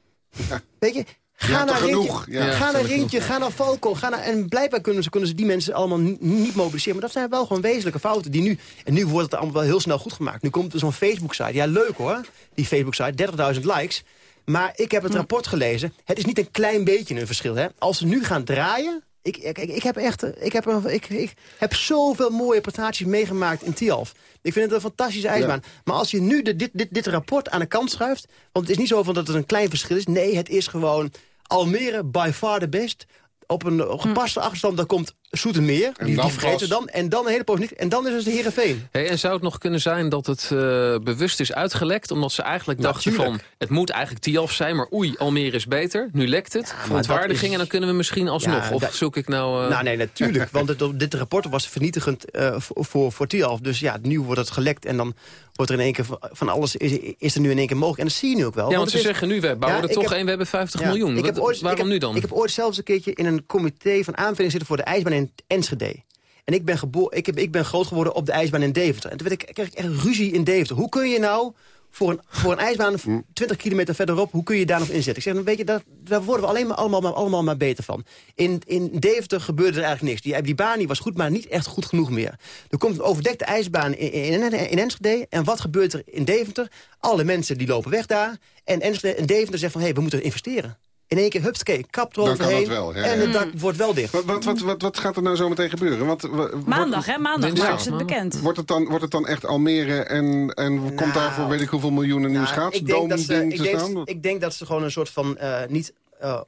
Weet je, ga Ja, naar Rintje. Ja, ga naar genoeg, Rintje, ja. ga naar Falco. Ga naar, en blijkbaar kunnen ze, kunnen ze die mensen allemaal ni- niet mobiliseren. Maar dat zijn wel gewoon wezenlijke fouten. Die nu, en nu wordt het allemaal wel heel snel goed gemaakt. Nu komt er zo'n Facebook-site. Ja, leuk hoor, die Facebook-site. 30.000 likes. Maar ik heb het rapport gelezen. Het is niet een klein beetje een verschil. Hè? Als ze nu gaan draaien... Ik, ik, ik, heb echt, ik heb, een- ik, ik heb zoveel mooie prestaties meegemaakt in Tialf. Ik vind het een fantastische ijsbaan. Maar als je nu de, dit, dit, dit rapport aan de kant schuift... want het is niet zo van dat het een klein verschil is. Nee, het is gewoon Almere by far the best. Op een op gepaste achterstand, daar komt Soetermeer. Die, die vergeten dan. En dan een hele poos niet. En dan is het de Heerenveen. Hey, en zou het nog kunnen zijn dat het eh, bewust is uitgelekt... omdat ze eigenlijk dachten van... het moet eigenlijk Tialf zijn, maar oei, Almere is beter. Nu lekt het. Verontwaardiging is- en dan kunnen we misschien alsnog. Ja, of dat- zoek ik nou... eh, Nou nee, natuurlijk. Want het, dit rapport was vernietigend eh, voor, voor, Tialf. Dus ja, nu wordt het gelekt. En dan wordt er in één keer van- alles... Is, is er nu in één keer mogelijk. En dat zie je nu ook wel. ja, want ze is- zeggen nu, we bouwen Ja, er toch heb- één, we hebben 50 Ja, miljoen. ik heb Wat- ooit- waarom ik heb- nu dan? Ik heb ooit zelfs een keertje in een comité van aanbeveling zitten... voor de ijsbaan in Enschede. En ik ben, ik, heb, ik ben groot geworden op de ijsbaan in Deventer. En toen werd ik, kreeg ik echt ruzie in Deventer. Hoe kun je nou voor een, voor een ijsbaan 20 kilometer verderop... hoe kun je daar nog inzetten? Ik zeg, dan weet je, daar, daar worden we alleen maar allemaal, maar, allemaal maar beter van. In, in Deventer gebeurde er eigenlijk niks. Die, die baan die was goed, maar niet echt goed genoeg meer. Er komt een overdekte ijsbaan in, in, in Enschede. En wat gebeurt er in Deventer? Alle mensen die lopen weg daar. En, Enschede, en Deventer zegt van, hé, hey, we moeten investeren. In één keer, hupskee, kap Dan kan eroverheen. dat wel, ja, en ja. het dak wordt wel dicht. Wat, wat, wat, wat, wat gaat er nou zo meteen gebeuren? Want, Maandag, hè? Maandag Ja. ze het bekend. Wordt het, dan, wordt het dan echt Almere en, en komt daarvoor weet ik hoeveel miljoenen nieuwe Nou, ik, denk schaatsdom dat ze, ding ik, te denk, staan? ik denk dat ze gewoon een soort van, eh, niet eh,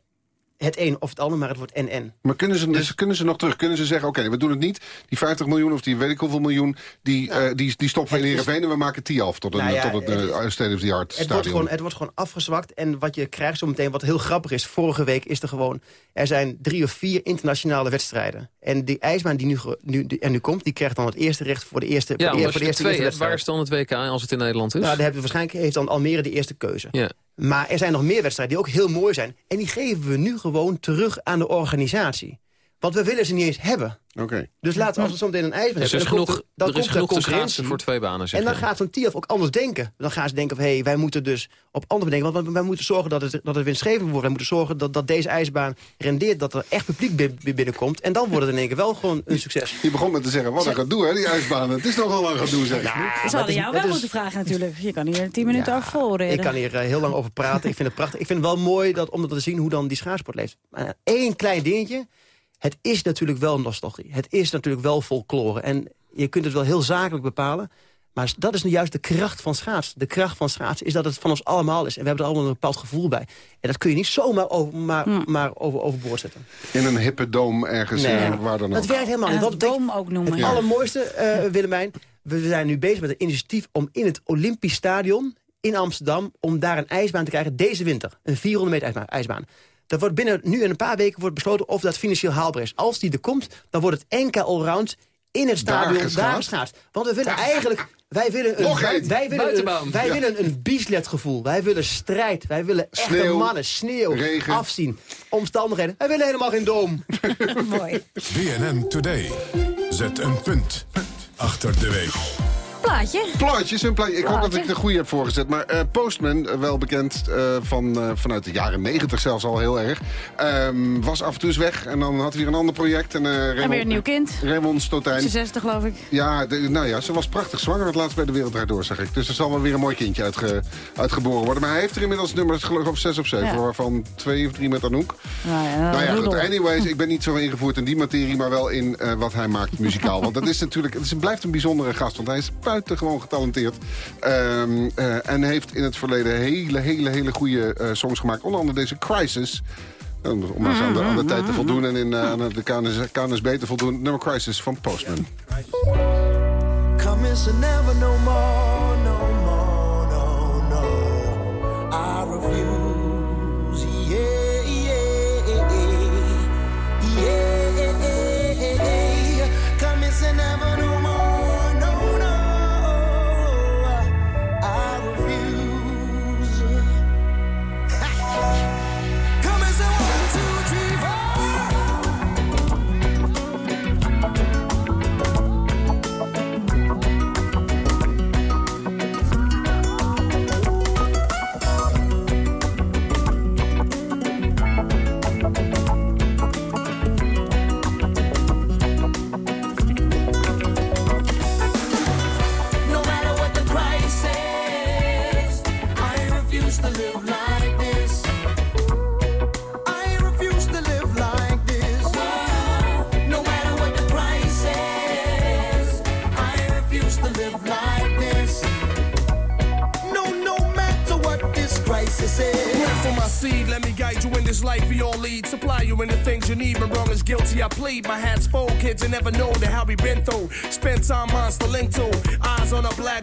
het een of het ander, maar het wordt en-en. Maar kunnen ze, Dus- kunnen ze nog terug? Kunnen ze zeggen, oké, we doen het niet. Die 50 miljoen of die weet ik hoeveel miljoen... die, eh, die, die stoppen we in Heerenveen... en we maken Tialf tot een, Nou ja, tot een het eh, state-of-the-art Het wordt, gewoon, het wordt gewoon afgezwakt. En wat je krijgt zo meteen, wat heel grappig is... vorige week is er gewoon... er zijn drie of vier internationale wedstrijden. En die ijsbaan die nu, nu, die, er nu komt... die krijgt dan het eerste recht voor de eerste, ja, voor de, voor eerste, twee eerste waar is dan het WK als het in Nederland is? Nou, daar hebben we waarschijnlijk heeft dan Almere de eerste keuze. Ja. Maar er zijn nog meer wedstrijden die ook heel mooi zijn. En die geven we nu gewoon terug aan de organisatie. Want we willen ze niet eens hebben. Oké. Dus laten we als we zometeen een ijsbaan Dus er hebben... is dan komt genoeg, dan er is komt genoeg schaatsen voor twee banen, zeg En dan je. gaat zo'n TIAF ook anders denken. Dan gaan ze denken van, hé, hey, wij moeten dus op andere denken. Want wij moeten zorgen dat het, dat het winstgevend wordt. Wij moeten zorgen dat, dat deze ijsbaan rendeert. Dat er echt publiek bi- bi- binnenkomt. En dan wordt het in één keer wel gewoon een succes. Je begon met te zeggen, wat een gedoe hè, die ijsbaan. Het is nogal een gedoe, zeg. Ze hadden jou wel moeten vragen natuurlijk. Je kan hier tien minuten over volreden. Ik kan hier eh, heel lang over praten. Ik vind het prachtig. Ik vind het wel mooi dat, om te zien hoe dan die schaatsport leeft. Maar één klein dingetje. Het is natuurlijk wel nostalgie. Het is natuurlijk wel folklore. En je kunt het wel heel zakelijk bepalen. Maar dat is nu juist de kracht van schaatsen. De kracht van schaatsen is dat het van ons allemaal is. En we hebben er allemaal een bepaald gevoel bij. En dat kun je niet zomaar over, maar, maar over, overboord zetten. In een hippe doom ergens, Nee. eh, waar dan ook. Dat werkt helemaal niet. het Wat doom ook noemen. het ja. allermooiste, eh, Willemijn... we zijn nu bezig met een initiatief om in het Olympisch Stadion... in Amsterdam om daar een ijsbaan te krijgen deze winter. Een 400 meter ijsbaan. Dat wordt binnen nu in een paar weken wordt besloten of dat financieel haalbaar is. Als die er komt, dan wordt het NK Allround in het stadion daar geschaatst. Want we willen eigenlijk... Wij willen een, wij, wij willen Buitenbaan. een, wij Ja. willen een bieslet gevoel. Wij willen strijd. Wij willen echte Sneeuw, mannen, sneeuw, regen. afzien, omstandigheden. Wij willen helemaal geen dom. Mooi. BNN Today. Zet een punt achter de week. Plaatje. Plaatjes en plaatjes. Ik hoop dat Plaatje. ik de goede heb voorgezet. Maar eh, Postman, eh, wel bekend eh, van, vanuit de jaren negentig zelfs al heel erg... ehm, was af en toe eens weg en dan had hij weer een ander project. En, En Raymond, weer een nieuw kind. Raymond Stotijn. 60 geloof ik. Ja, de- nou ja, ze was prachtig zwanger het laatst bij de Wereld Door, zag ik. Dus er zal wel weer een mooi kindje uitge, uitgeboren worden. Maar hij heeft er inmiddels nummers, geloof ik, of zes of zeven... Ja. waarvan twee of drie met Anouk. Nou ja, Nou ja, goed, anyways, ik ben niet zo ingevoerd in die materie... maar wel in wat hij maakt muzikaal. Want dat is natuurlijk, het is, blijft een bijzondere gast... want hij is buitengewoon getalenteerd. Ehm, eh, en heeft in het verleden hele, hele, hele goede eh, songs gemaakt. Onder andere deze Crisis... Om eens aan de, tijd te voldoen en in, eh, aan de KNS, KNSB te voldoen. Nummer Crisis van Postman. Kids, never know the how we been through. Spent time on Stalento, eyes on a black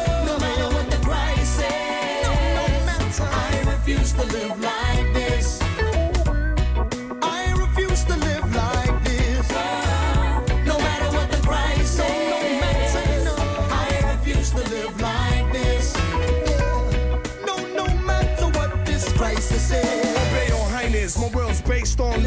hell. No matter price is, I refuse to live like this.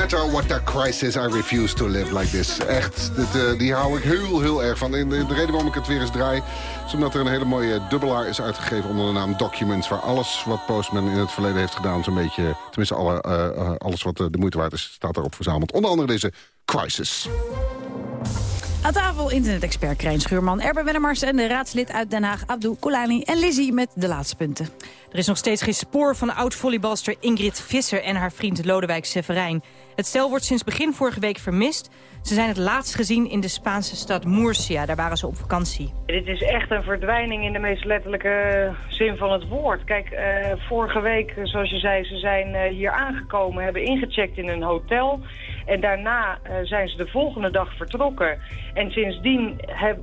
matter what the crisis, I refuse to live like this. Echt, eh, die hou ik heel, heel erg van. En de, de reden waarom ik het weer eens draai... is omdat er een hele mooie dubbelaar is uitgegeven onder de naam Documents... waar alles wat Postman in het verleden heeft gedaan... zo'n beetje, tenminste alle, eh, eh, alles wat eh, de moeite waard is, staat daarop verzameld. Onder andere deze Crisis. Aan tafel internet-expert Krijn Schuurman, Erben Wennemars en de raadslid uit Den Haag Abdou Koulani en Lizzie met de laatste punten. Er is nog steeds geen spoor van oud-volleybalster Ingrid Visser en haar vriend Lodewijk Severijn. Het stel wordt sinds begin vorige week vermist. Ze zijn het laatst gezien in de Spaanse stad Murcia. Daar waren ze op vakantie. Dit is echt een verdwijning in de meest letterlijke zin van het woord. Kijk, eh, vorige week, zoals je zei, ze zijn eh, hier aangekomen, hebben ingecheckt in een hotel. En daarna eh, zijn ze de volgende dag vertrokken. En sindsdien, heb,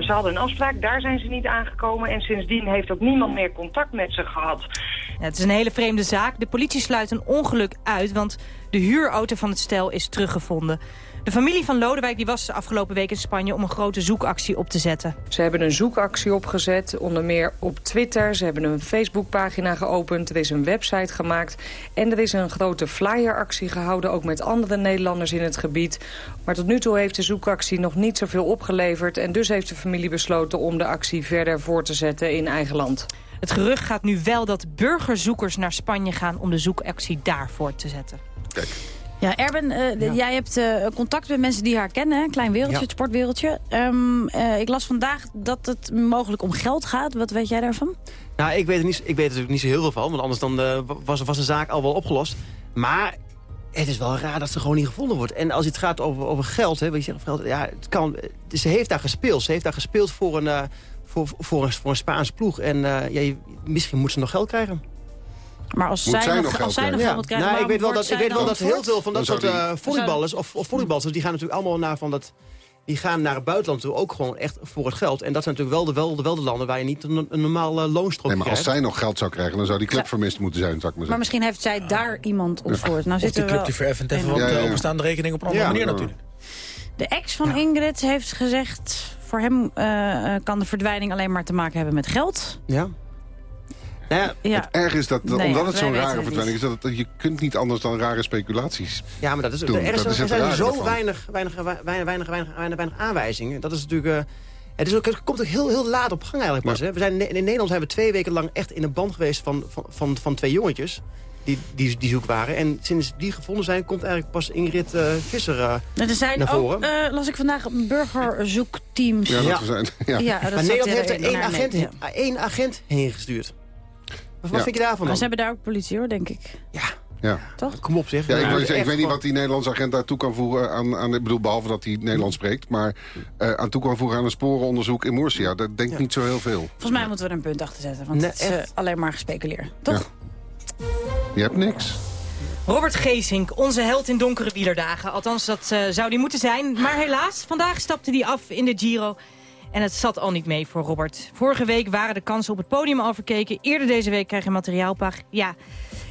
ze hadden een afspraak, daar zijn ze niet aangekomen. En sindsdien heeft ook niemand meer contact met ze gehad. Ja, het is een hele vreemde zaak. De politie sluit een ongeluk uit, want de huurauto van het stel is teruggevonden. De familie van Lodewijk die was de afgelopen week in Spanje om een grote zoekactie op te zetten. Ze hebben een zoekactie opgezet, onder meer op Twitter. Ze hebben een Facebookpagina geopend, er is een website gemaakt... en er is een grote flyeractie gehouden, ook met andere Nederlanders in het gebied. Maar tot nu toe heeft de zoekactie nog niet zoveel opgeleverd... en dus heeft de familie besloten om de actie verder voor te zetten in eigen land. Het gerucht gaat nu wel dat burgerzoekers naar Spanje gaan om de zoekactie daar voor te zetten. Kijk. Ja, Erben, eh, jij hebt eh, contact met mensen die haar kennen, hè? klein wereldje, Ja. het sportwereldje. Ehm, eh, ik las vandaag dat het mogelijk om geld gaat. Wat weet jij daarvan? Nou, ik weet, er niet, ik weet er natuurlijk niet zo heel veel van, want anders dan, eh, was, was de zaak al wel opgelost. Maar het is wel raar dat ze gewoon niet gevonden wordt. En als het gaat over, over geld, hè, weet je, geld, ja, het kan, ze heeft daar gespeeld. Ze heeft daar gespeeld voor een, eh, voor, voor een, voor een Spaans ploeg. En eh, ja, je- misschien moet ze nog geld krijgen. Maar als Moet zij, zij nog, nog als zij geld nog krijgen? Nou, ik weet wel dat, ik weet wel dat heel veel van dat soort zou eh, volleyballers of, of volleyballers... die gaan natuurlijk allemaal naar van dat... Die gaan naar het buitenland toe ook gewoon echt voor het geld. En dat zijn natuurlijk wel de, wel de, wel de landen waar je niet een, een normaal uh, loonstrook Nee, maar als zij nog geld zou krijgen, dan zou die club vermist moeten zijn, zou ik maar Maar misschien heeft zij daar iemand op voor. Nou zit die er club die vereffent even wat Ja, eh, openstaande rekening op een andere Ja, manier natuurlijk. De ex van Ingrid heeft gezegd... voor hem eh, eh, kan de verdwijning alleen maar te maken hebben met geld. Ja. Nou ja, Ja. Het erg is dat, Nee, omdat ja, het zo'n rare het verdwijning is... Dat je kunt niet anders dan rare speculaties Ja, maar dat is, doen. er, is, dat is er zijn zo weinig, weinig, weinig, weinig, weinig, weinig, weinig aanwijzingen. Dat is natuurlijk... eh, het, is ook, het komt ook heel, heel laat op gang eigenlijk pas. Hè. We zijn, in Nederland zijn we twee weken lang echt in een band geweest van, van, van, van twee jongetjes. Die, die, die zoek waren. En sinds die gevonden zijn, komt eigenlijk pas Ingrid eh, Visser eh, Er zijn naar ook, eh, las ik vandaag, burgerzoekteams. Ja, dat zijn. Ja. Ja, dat maar Nederland er heeft er één agent, heen- één agent heen gestuurd. Wat, wat Ja. vind je daarvan Maar ze hebben daar ook politie hoor, denk ik. Ja. Toch? Kom op zeg. Ja, ik, Nou, weet niet wat die Nederlandse agent daartoe kan voegen aan, aan ik bedoel, behalve dat hij Nederlands spreekt, maar eh, aan toe kan voegen aan een sporenonderzoek in Murcia. Dat denk ik niet zo heel veel. Volgens mij moeten we er een punt achter zetten. Want Nee, het is alleen maar gespeculeerd. Toch? Je hebt niks. Robert Geesink, onze held in donkere wielerdagen. Althans, dat eh, zou die moeten zijn. Maar helaas, vandaag stapte hij af in de Giro. En het zat al niet mee voor Robert. Vorige week waren de kansen op het podium al verkeken. Eerder deze week kreeg hij materiaalpag. Ja,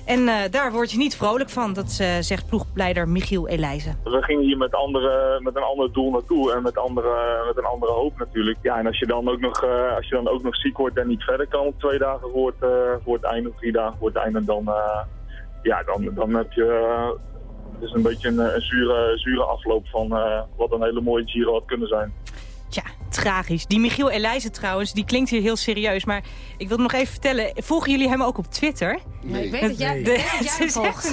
en eh, daar word je niet vrolijk van. Dat eh, zegt ploegleider Michiel Elijzen. We gingen hier met, andere, met een ander doel naartoe en met, andere, met een andere hoop natuurlijk. Ja, en als je, dan ook nog, eh, als je dan ook nog ziek wordt en niet verder kan op twee dagen voor het, voor het einde, of drie dagen voor het einde, dan, ja, dan, dan heb je het is een beetje een, een zure, zure afloop van wat een hele mooie Giro had kunnen zijn. Tja, tragisch. Die Michiel Elijzen trouwens, die klinkt hier heel serieus. Maar ik wil nog even vertellen, volgen jullie hem ook op Twitter? Ja, ik weet dat jij, De- het volgt.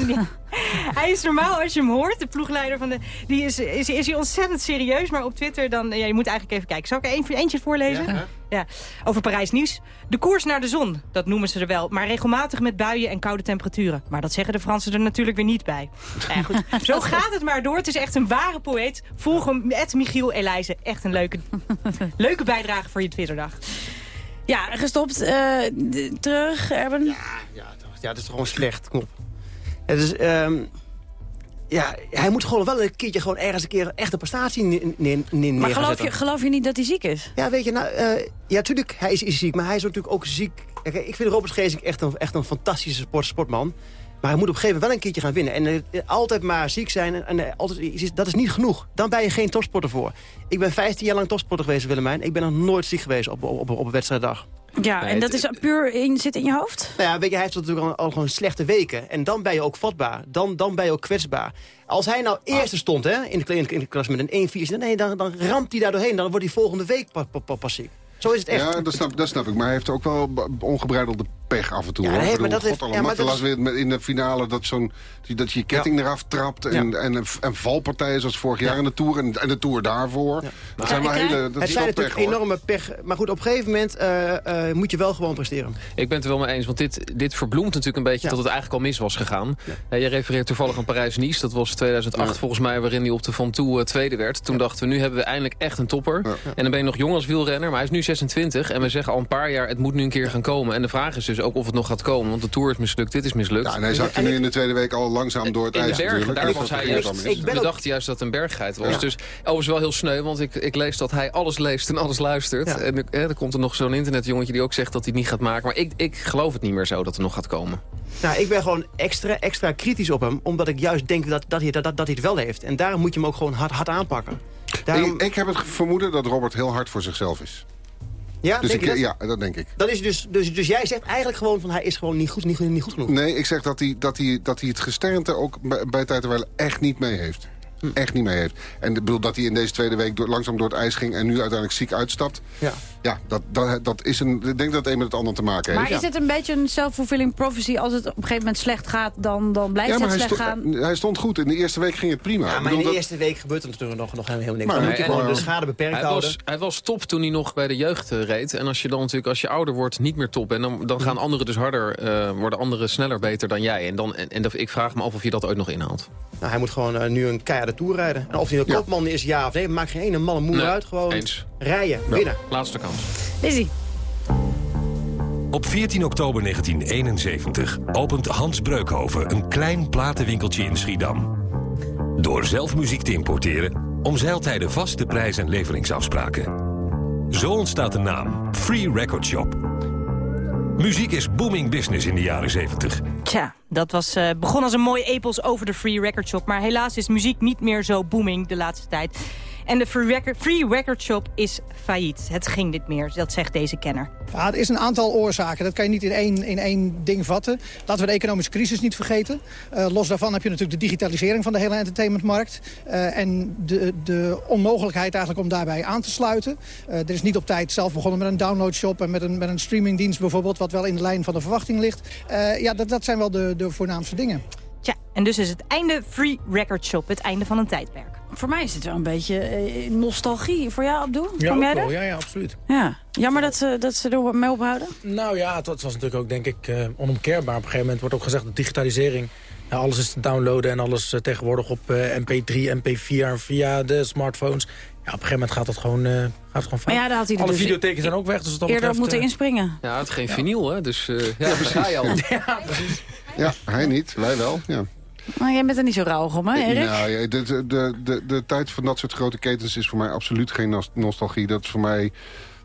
hij is normaal als je hem hoort, de ploegleider van de... Die is, is, is hij ontzettend serieus, maar op Twitter dan... Ja, je moet eigenlijk even kijken. Zal ik er een, eentje voorlezen? Ja. Ja. Over Parijs nieuws. De koers naar de zon, dat noemen ze er wel. Maar regelmatig met buien en koude temperaturen. Maar dat zeggen de Fransen er natuurlijk weer niet bij. Ja, goed. Zo gaat het maar door. Het is echt een ware poëet. Volg hem, Ed Michiel Elijzen. Echt een leuke, leuke bijdrage voor je Twitterdag. Ja, gestopt. eh, terug, Erben. Ja, ja, dat is toch gewoon slecht. Kom op. Het is, ehm, ja, hij moet gewoon wel een keertje gewoon ergens een keer een echte prestatie neer, neer, neer Maar geloof je, geloof je niet dat hij ziek is? Ja, weet je, nou, eh, ja, natuurlijk, hij is, is ziek, maar hij is natuurlijk ook ziek. Kijk, ik vind Robert Geesink echt een, echt een fantastische sport, sportman. Maar hij moet op een gegeven moment wel een keertje gaan winnen. En eh, altijd maar ziek zijn, en, en, eh, altijd, is- dat is niet genoeg. Dan ben je geen topsporter voor. Ik ben 15 jaar lang topsporter geweest, Willemijn. Ik ben nog nooit ziek geweest op, op, op, op een wedstrijddag. Ja, en dat is puur in, zit in je hoofd? Nou ja, weet je, hij heeft natuurlijk al, al gewoon slechte weken. En dan ben je ook vatbaar. Dan, dan ben je ook kwetsbaar. Als hij nou eerste stond hè, in, de, in de klas met een 1-4, nee, dan, dan ramt hij daar doorheen. Dan wordt hij volgende week pa, pa, pa, pas ziek. Zo is het echt. Ja, dat snap, dat snap ik. Maar hij heeft ook wel ongebreidelde pech af en toe. Ja, hoor. nee, Ik maar dat heeft- ja, maar dat is- weer met- in de finale dat, zo'n, dat je je ketting eraf trapt. En, en, en, valpartijen zoals vorig jaar in de Tour. En, en de Tour daarvoor. Dat zijn wel hele... Dat het is zijn pech, enorme pech. Maar goed, op een gegeven moment eh, eh, moet je wel gewoon presteren. Ik ben het er wel mee eens, want dit, dit verbloemt natuurlijk een beetje... dat het eigenlijk al mis was gegaan. Je refereert toevallig aan Parijs-Nice. Dat was 2008 volgens mij, waarin hij op de Van Toe eh, tweede werd. Toen dachten we, nu hebben we eindelijk echt een topper. En dan ben je nog jong als wielrenner, maar hij is nu 26. En we zeggen al een paar jaar, het moet nu een keer gaan komen. En de vraag is dus ook of het nog gaat komen. Want de Tour is mislukt, dit is mislukt. Ja, en hij zakte nu in de tweede week al langzaam door het In de ijs bergen, natuurlijk. daar Dus was hij juist. we dachten juist dat het een berggeit was. Ja. Dus overigens wel heel sneu, want ik, ik lees dat hij alles leest en alles luistert. En ik- eh, er komt er nog zo'n internetjongetje die ook zegt dat hij het niet gaat maken. Maar ik, ik geloof het niet meer zo dat het nog gaat komen. Nou, ik ben gewoon extra, extra kritisch op hem. Omdat ik juist denk dat, dat, hij, dat, dat, dat hij het wel heeft. En daarom moet je hem ook gewoon hard, hard aanpakken. Daarom, Ik, ik heb het vermoeden dat Robert heel hard voor zichzelf is. Ja, Dus denk ik, je dat? ja, dat denk ik. Dat is dus, dus, dus jij zegt eigenlijk gewoon van hij is gewoon niet goed, niet, goed- niet goed genoeg. Nee, ik zeg dat hij, dat hij, dat hij het gesternte ook bij, bij wijle echt niet mee heeft. Hm. Echt niet mee heeft. En ik bedoel dat hij in deze tweede week door, langzaam door het ijs ging... en nu uiteindelijk ziek uitstapt. Ja. Ja, dat, dat, dat is een, ik denk dat het een met het ander te maken heeft. Maar is het een beetje een self-fulfilling prophecy? Als het op een gegeven moment slecht gaat, dan, dan blijft ja, maar het hij, slecht stond, gaan. hij stond goed. In de eerste week ging het prima. Ja, maar in de dat- eerste week gebeurt er natuurlijk nog, nog helemaal niks. Maar dan nee, moet je en- gewoon de schade beperkt Hij houden. was, hij was top toen hij nog bij de jeugd eh, reed. En als je dan natuurlijk, als je ouder wordt, niet meer top bent... dan, dan gaan anderen dus harder, eh, worden anderen sneller beter dan jij. En, dan, en, en dat- ik vraag me af of je dat ooit nog inhaalt. Nou, hij moet gewoon eh, nu een keiharde tour rijden. En of hij een kopman is, ja of nee, maakt geen ene malle moer Nee, uit. Gewoon eens. Rijden, winnen. Laatste kans. Lizzie. Op 14 oktober 1971 opent Hans Breukhoven een klein platenwinkeltje in Schiedam. Door zelf muziek te importeren omzeilt hij de vaste prijs- en leveringsafspraken. Zo ontstaat de naam Free Record Shop. Muziek is booming business in de jaren 70. Tja, dat was, eh, begon als een mooi epos over de Free Record Shop. Maar helaas is muziek niet meer zo booming de laatste tijd. En de Free Record, Free Record Shop is failliet. Het ging dit meer, dat zegt deze kenner. Ja, er is een aantal oorzaken. Dat kan je niet in één, in één ding vatten. Laten we de economische crisis niet vergeten. Eh, los daarvan heb je natuurlijk de digitalisering van de hele entertainmentmarkt. Eh, en de, de onmogelijkheid eigenlijk om daarbij aan te sluiten. Eh, er is niet op tijd zelf begonnen met een downloadshop... en met een, met een streamingdienst bijvoorbeeld... wat wel in de lijn van de verwachting ligt. Ja, dat, dat zijn wel de, de voornaamste dingen. Tja, en dus is het einde Free Record Shop, het einde van een tijdperk. Voor mij is het wel een beetje eh, nostalgie. Voor jou, Abdul? Ja, jij wel. er? ja, ja, absoluut. Ja. Jammer dat ze, dat ze er mee ophouden? Nou ja, het was natuurlijk ook denk ik eh, onomkeerbaar. Op een gegeven moment wordt ook gezegd dat digitalisering... Ja, alles is te downloaden en alles eh, tegenwoordig op eh, mp3, mp4 en via de smartphones. Ja, op een gegeven moment gaat het gewoon, eh, gaat het gewoon fout. Maar ja, daar had hij Alle dus videotheken zijn ook weg, dus dat Eerder betreft... moeten eh, inspringen. Ja, het geen vinyl, hè? Dus eh, ja, je al. Ja, hij niet, wij wel. Ja. Maar jij bent er niet zo rauw om, hè Erik? Nou, ja, de, de, de, de, tijd van dat soort grote ketens is voor mij absoluut geen nos- nostalgie. Dat is voor mij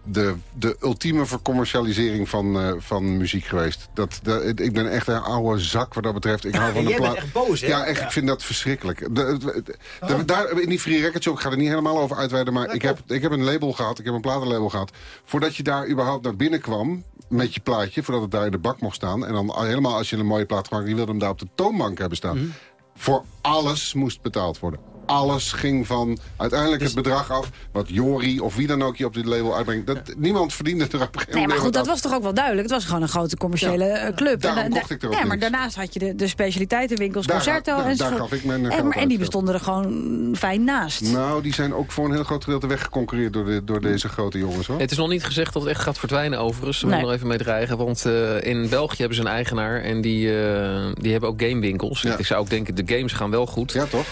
de, de ultieme vercommercialisering van, eh, van muziek geweest. Dat, dat- ik ben echt een oude zak wat dat betreft. Ik hou van de plaat. echt boos, hè? Ja, echt, ik vind dat verschrikkelijk. De, de- de- daar, in die Free Record Shop, ik ga er niet helemaal over uitweiden... maar ik heb, ik heb een label gehad, ik heb een platenlabel gehad. Voordat je daar überhaupt naar binnen kwam met je plaatje... voordat het daar in de bak mocht staan... en dan al helemaal als je een mooie plaat gemaakt... die wilde hem daar op de toonbank hebben staan... Mhm. voor alles moest betaald worden. Alles ging van uiteindelijk Dus- het bedrag af... wat Jori of wie dan ook je op dit label uitbrengt. Dat, Niemand verdiende er op een gegeven Nee, maar goed, dat af. was toch ook wel duidelijk. Het was gewoon een grote commerciële Ja. eh, club. Daarom En da- kocht ik er ook Ja, maar daarnaast had je de, de specialiteitenwinkels, Daar- Concerto daar- en daar gaf ik mijn en, geld maar, en uit, die bestonden er gewoon fijn naast. Nou, die zijn ook voor een heel groot gedeelte weggeconcureerd... door, de, door deze grote jongens, hoor. Het is nog niet gezegd dat het echt gaat verdwijnen overigens. Daar moet Nee. nog even mee dreigen. Want eh, in België hebben ze een eigenaar. En die, eh, die hebben ook gamewinkels. Ik zou ook denken, de games gaan wel goed. Ja, toch?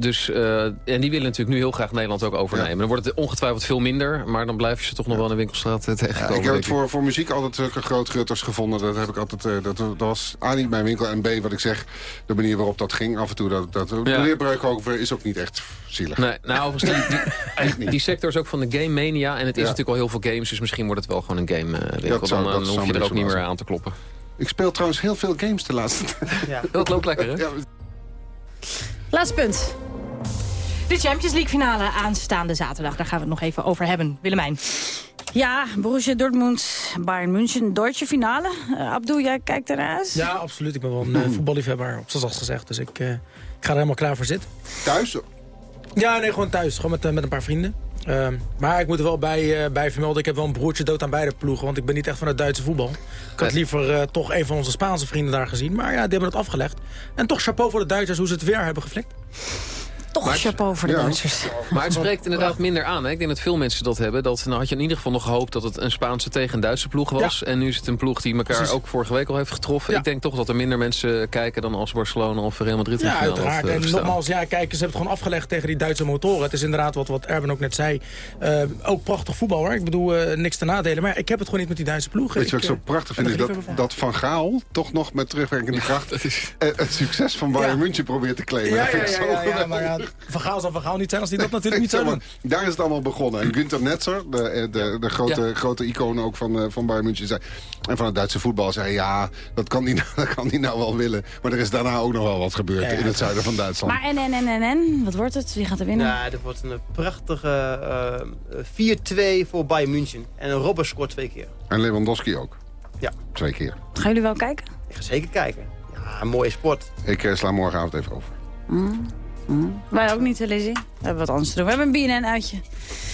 Dus, eh, en die willen natuurlijk nu heel graag Nederland ook overnemen. Dan wordt het ongetwijfeld veel minder. Maar dan blijf je ze toch nog wel in de winkelstraat eh, Ja, tegenkomen. ik heb het voor, voor muziek altijd zulke grootgutters gevonden. Dat heb ik altijd. eh, dat, dat was A niet mijn winkel. En B, wat ik zeg, de manier waarop dat ging af en toe. Dat, dat, Meneer Breukhoven is ook niet echt zielig. Nee, nou, overigens, die, die, die sector is ook van de game mania. En het is Ja. natuurlijk al heel veel games. Dus misschien wordt het wel gewoon een game eh, winkel. Zou- dan, hoef je er ook niet meer aan te kloppen. Ik speel trouwens heel veel games de laatste tijd. Ja. Dat loopt lekker, hè? Ja, Laatste punt. De Champions League finale aanstaande zaterdag. Daar gaan we het nog even over hebben. Willemijn. Ja, Borussia Dortmund, Bayern München, Deutsche finale. Uh, Abdul, jij kijkt ernaar uit? Ja, absoluut. Ik ben wel een uh, voetballiefhebber, zoals gezegd. Dus ik, uh, ik ga er helemaal klaar voor zitten. Thuis? Ja, nee, gewoon thuis. Gewoon met, met een paar vrienden. Uh, maar ik moet er wel bij, uh, bij vermelden, ik heb wel een broertje dood aan beide ploegen. Want ik ben niet echt van het Duitse voetbal. Ik had liever uh, toch een van onze Spaanse vrienden daar gezien. Maar ja, die hebben het afgelegd. En toch chapeau voor de Duitsers hoe ze het weer hebben geflikt. Toch maar chapeau voor de ja. Duitsers. Maar het spreekt inderdaad minder aan. Hè? Ik denk dat veel mensen dat hebben. Dat, nou had je in ieder geval nog gehoopt dat het een Spaanse tegen een Duitse ploeg was. Ja. En nu is het een ploeg die elkaar Precies. ook vorige week al heeft getroffen. Ja. Ik denk toch dat er minder mensen kijken dan als Barcelona of Real Madrid. Ja, uiteraard. Uh, en nogmaals, ja, kijk, ze hebben het gewoon afgelegd tegen die Duitse motoren. Het is inderdaad wat, wat Erben ook net zei. Uh, ook prachtig voetbal hoor. Ik bedoel, uh, niks te nadelen. Maar ik heb het gewoon niet met die Duitse ploeg. Weet je wat ik zo prachtig vind? Is dat, dat Van Gaal toch nog met terugwerkende kracht het succes van Bayern München probeert te claimen. Ja, ja, ja, ja, maar ja, Van Gaal zal Gaal niet zijn als die dat natuurlijk niet zou doen. Daar is het allemaal begonnen. En Günther Netzer, de, de, de grote, ja. grote icoon ook van, uh, van Bayern München, zei, en van het Duitse voetbal, zei ja, dat kan, die, dat kan die nou wel willen. Maar er is daarna ook nog wel wat gebeurd ja, in het zuiden van Duitsland. Maar en, en, en, en, en, wat wordt het? Wie gaat er winnen? Ja, dat wordt een prachtige uh, 4-2 voor Bayern München. En Robben scoort twee keer. En Lewandowski ook? Ja. Twee keer. Gaan jullie wel kijken? Ik ga zeker kijken. Ja, een mooie sport. Ik uh, sla morgenavond even over. Mm. Mm. Wij ook niet, Lizzie. We hebben wat anders te doen. We hebben een BNN-uitje.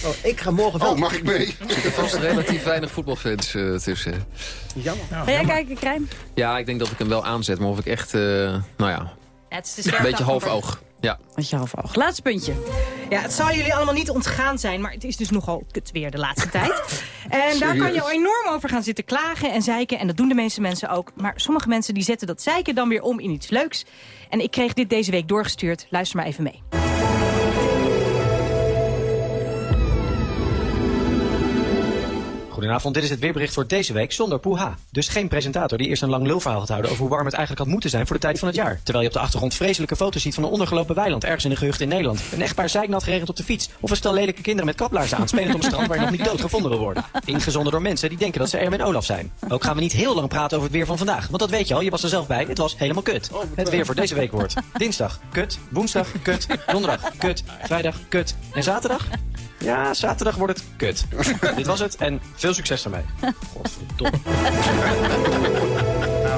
Oh, ik ga morgen wel. Oh, mag ik mee? Er zitten vast relatief weinig voetbalfans uh, tussen. Jammer. Ga jij jammer. kijken, Krijn? Ja, ik denk dat ik hem wel aanzet. Maar of ik echt, uh, nou ja, ja het is een beetje half oog. Ja. Met je half oog. Laatste puntje. Ja, het zal jullie allemaal niet ontgaan zijn, maar het is dus nogal kut weer de laatste tijd. En daar kan je enorm over gaan zitten klagen en zeiken. En dat doen de meeste mensen ook. Maar sommige mensen die zetten dat zeiken dan weer om in iets leuks. En ik kreeg dit deze week doorgestuurd. Luister maar even mee. Goedenavond, dit is het weerbericht voor deze week zonder poeha. Dus geen presentator die eerst een lang lulverhaal gaat houden over hoe warm het eigenlijk had moeten zijn voor de tijd van het jaar. Terwijl je op de achtergrond vreselijke foto's ziet van een ondergelopen weiland ergens in een gehucht in Nederland. Een echtpaar zeiknat geregeld op de fiets. Of een stel lelijke kinderen met kaplaarzen aan spelend op een strand waar je nog niet dood gevonden wil worden. Ingezonden door mensen die denken dat ze Erwin Olaf zijn. Ook gaan we niet heel lang praten over het weer van vandaag. Want dat weet je al, je was er zelf bij. Het was helemaal kut. Het weer voor deze week wordt dinsdag kut, woensdag kut, donderdag kut, vrijdag kut en zaterdag ja, zaterdag wordt het kut. Dit was het en veel succes ermee. Godverdomme.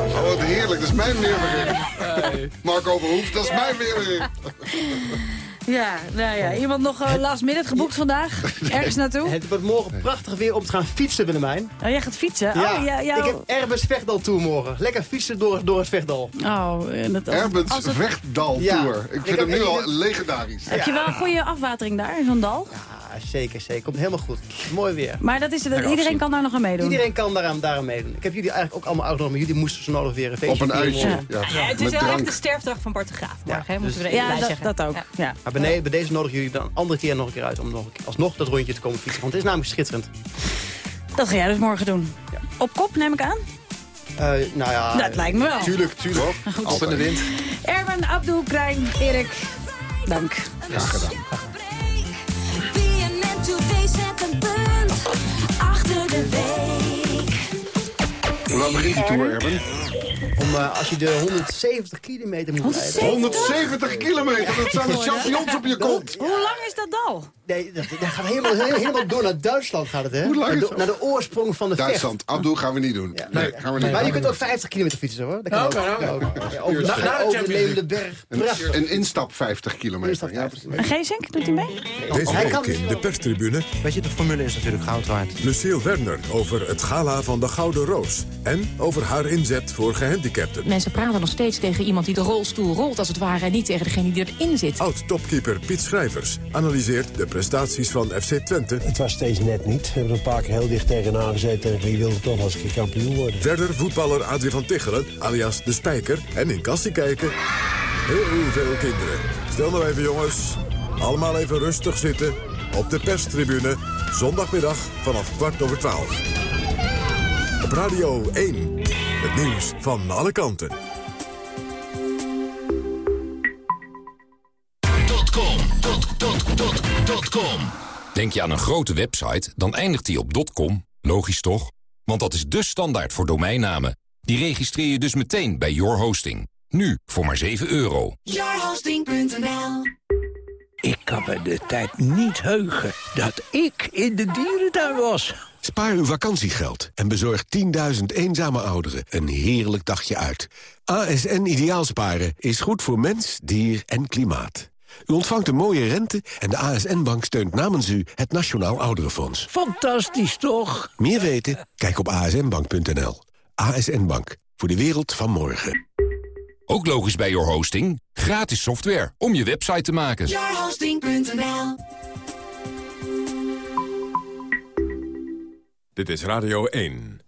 Oh, wat heerlijk. Dat is mijn weerbericht. Marco Verhoef, dat is mijn weerbericht. Ja, nou ja. Iemand nog uh, last minute geboekt vandaag? Ergens naartoe? Het wordt morgen prachtig weer om te gaan fietsen, Willemijn. Oh, jij gaat fietsen? Ja, oh, ja, ik heb Erbens Vechtdal Tour morgen. Lekker fietsen door, door het Vechtdal. Oh, dat, Erbens het... Vechtdal Tour. Ja. Ik vind ik hem nu al legendarisch. Heb je wel een goede afwatering daar, in zo'n dal? Ja, zeker, zeker. Komt helemaal goed. Mooi weer. Maar dat is het, iedereen kan daar nog aan meedoen? Iedereen kan daaraan, daaraan meedoen. Ik heb jullie eigenlijk ook allemaal uitgenomen. Jullie moesten zo nodig weer een feestje Op een uitje. Ja. Ja. het is wel echt de sterfdag van Bart de Graaf morgen, hè, moeten we er even ja, bij dat, zeggen. dat ook. Ja. Maar beneden, bij deze nodigen jullie dan een andere keer nog een keer uit... om nog, alsnog dat rondje te komen fietsen. Want het is namelijk schitterend. Dat ga jij dus morgen doen. Op kop, neem ik aan? Uh, nou ja... Dat lijkt me wel. Tuurlijk, tuurlijk. Op in de wind. Erwin, Abdul, Krijn, Erik, dank. Graag gedaan. Today zet een punt achter de week. Lang begint die tour, Erben? Om, uh, als je de 170 kilometer moet 170? rijden. 170 kilometer, dat zijn de champions op je kont. Hoe lang is dat dal? Nee, dat, dat gaat helemaal, helemaal door naar Duitsland gaat het, hè? Hoe lang is naar, de, naar de oorsprong van de Duitsland. Abdul gaan we niet doen. Ja, nee, gaan we niet Maar je kunt ook 50 kilometer fietsen, hoor. Dat kan ook. Ja, ook. Ja, over, de berg. Een, Prachtig. een instap 50 kilometer. Instap Ja, 50 En Geesink, doet hij mee? Deze Hij week kan- in de perstribune Weet je, de formule is natuurlijk goud waard. Lucille Werner over het gala van de Gouden Roos. En over haar inzet voor gehandicapten. Mensen praten nog steeds tegen iemand die de rolstoel rolt als het ware... en niet tegen degene die erin zit. Oud-topkeeper Piet Schrijvers analyseert de prestaties van FC Twente. Het was steeds net niet. We hebben er een paar keer heel dicht tegenaan gezeten. En wie wilde toch als ik kampioen worden. Verder voetballer Adrie van Tichelen, alias De Spijker. En in kastie kijken, heel veel kinderen. Stel nou even jongens, allemaal even rustig zitten. Op de perstribune, zondagmiddag vanaf kwart over twaalf. Op Radio 1, het nieuws van alle kanten. .com, dot, dot, dot, dot com. Denk je aan een grote website, dan eindigt die op .com. Logisch toch? Want dat is de standaard voor domeinnamen. Die registreer je dus meteen bij Your Hosting. Nu voor maar 7 euro. Yourhosting.nl Ik kan me de tijd niet heugen dat ik in de dierentuin was. Spaar uw vakantiegeld en bezorg 10.000 eenzame ouderen een heerlijk dagje uit. ASN Ideaalsparen is goed voor mens, dier en klimaat. U ontvangt een mooie rente en de ASN-bank steunt namens u het Nationaal Ouderenfonds. Fantastisch, toch? Meer weten? Kijk op asnbank.nl. ASN Bank, voor de wereld van morgen. Ook logisch bij Your Hosting. Gratis software om je website te maken. Yourhosting.nl Dit is Radio 1.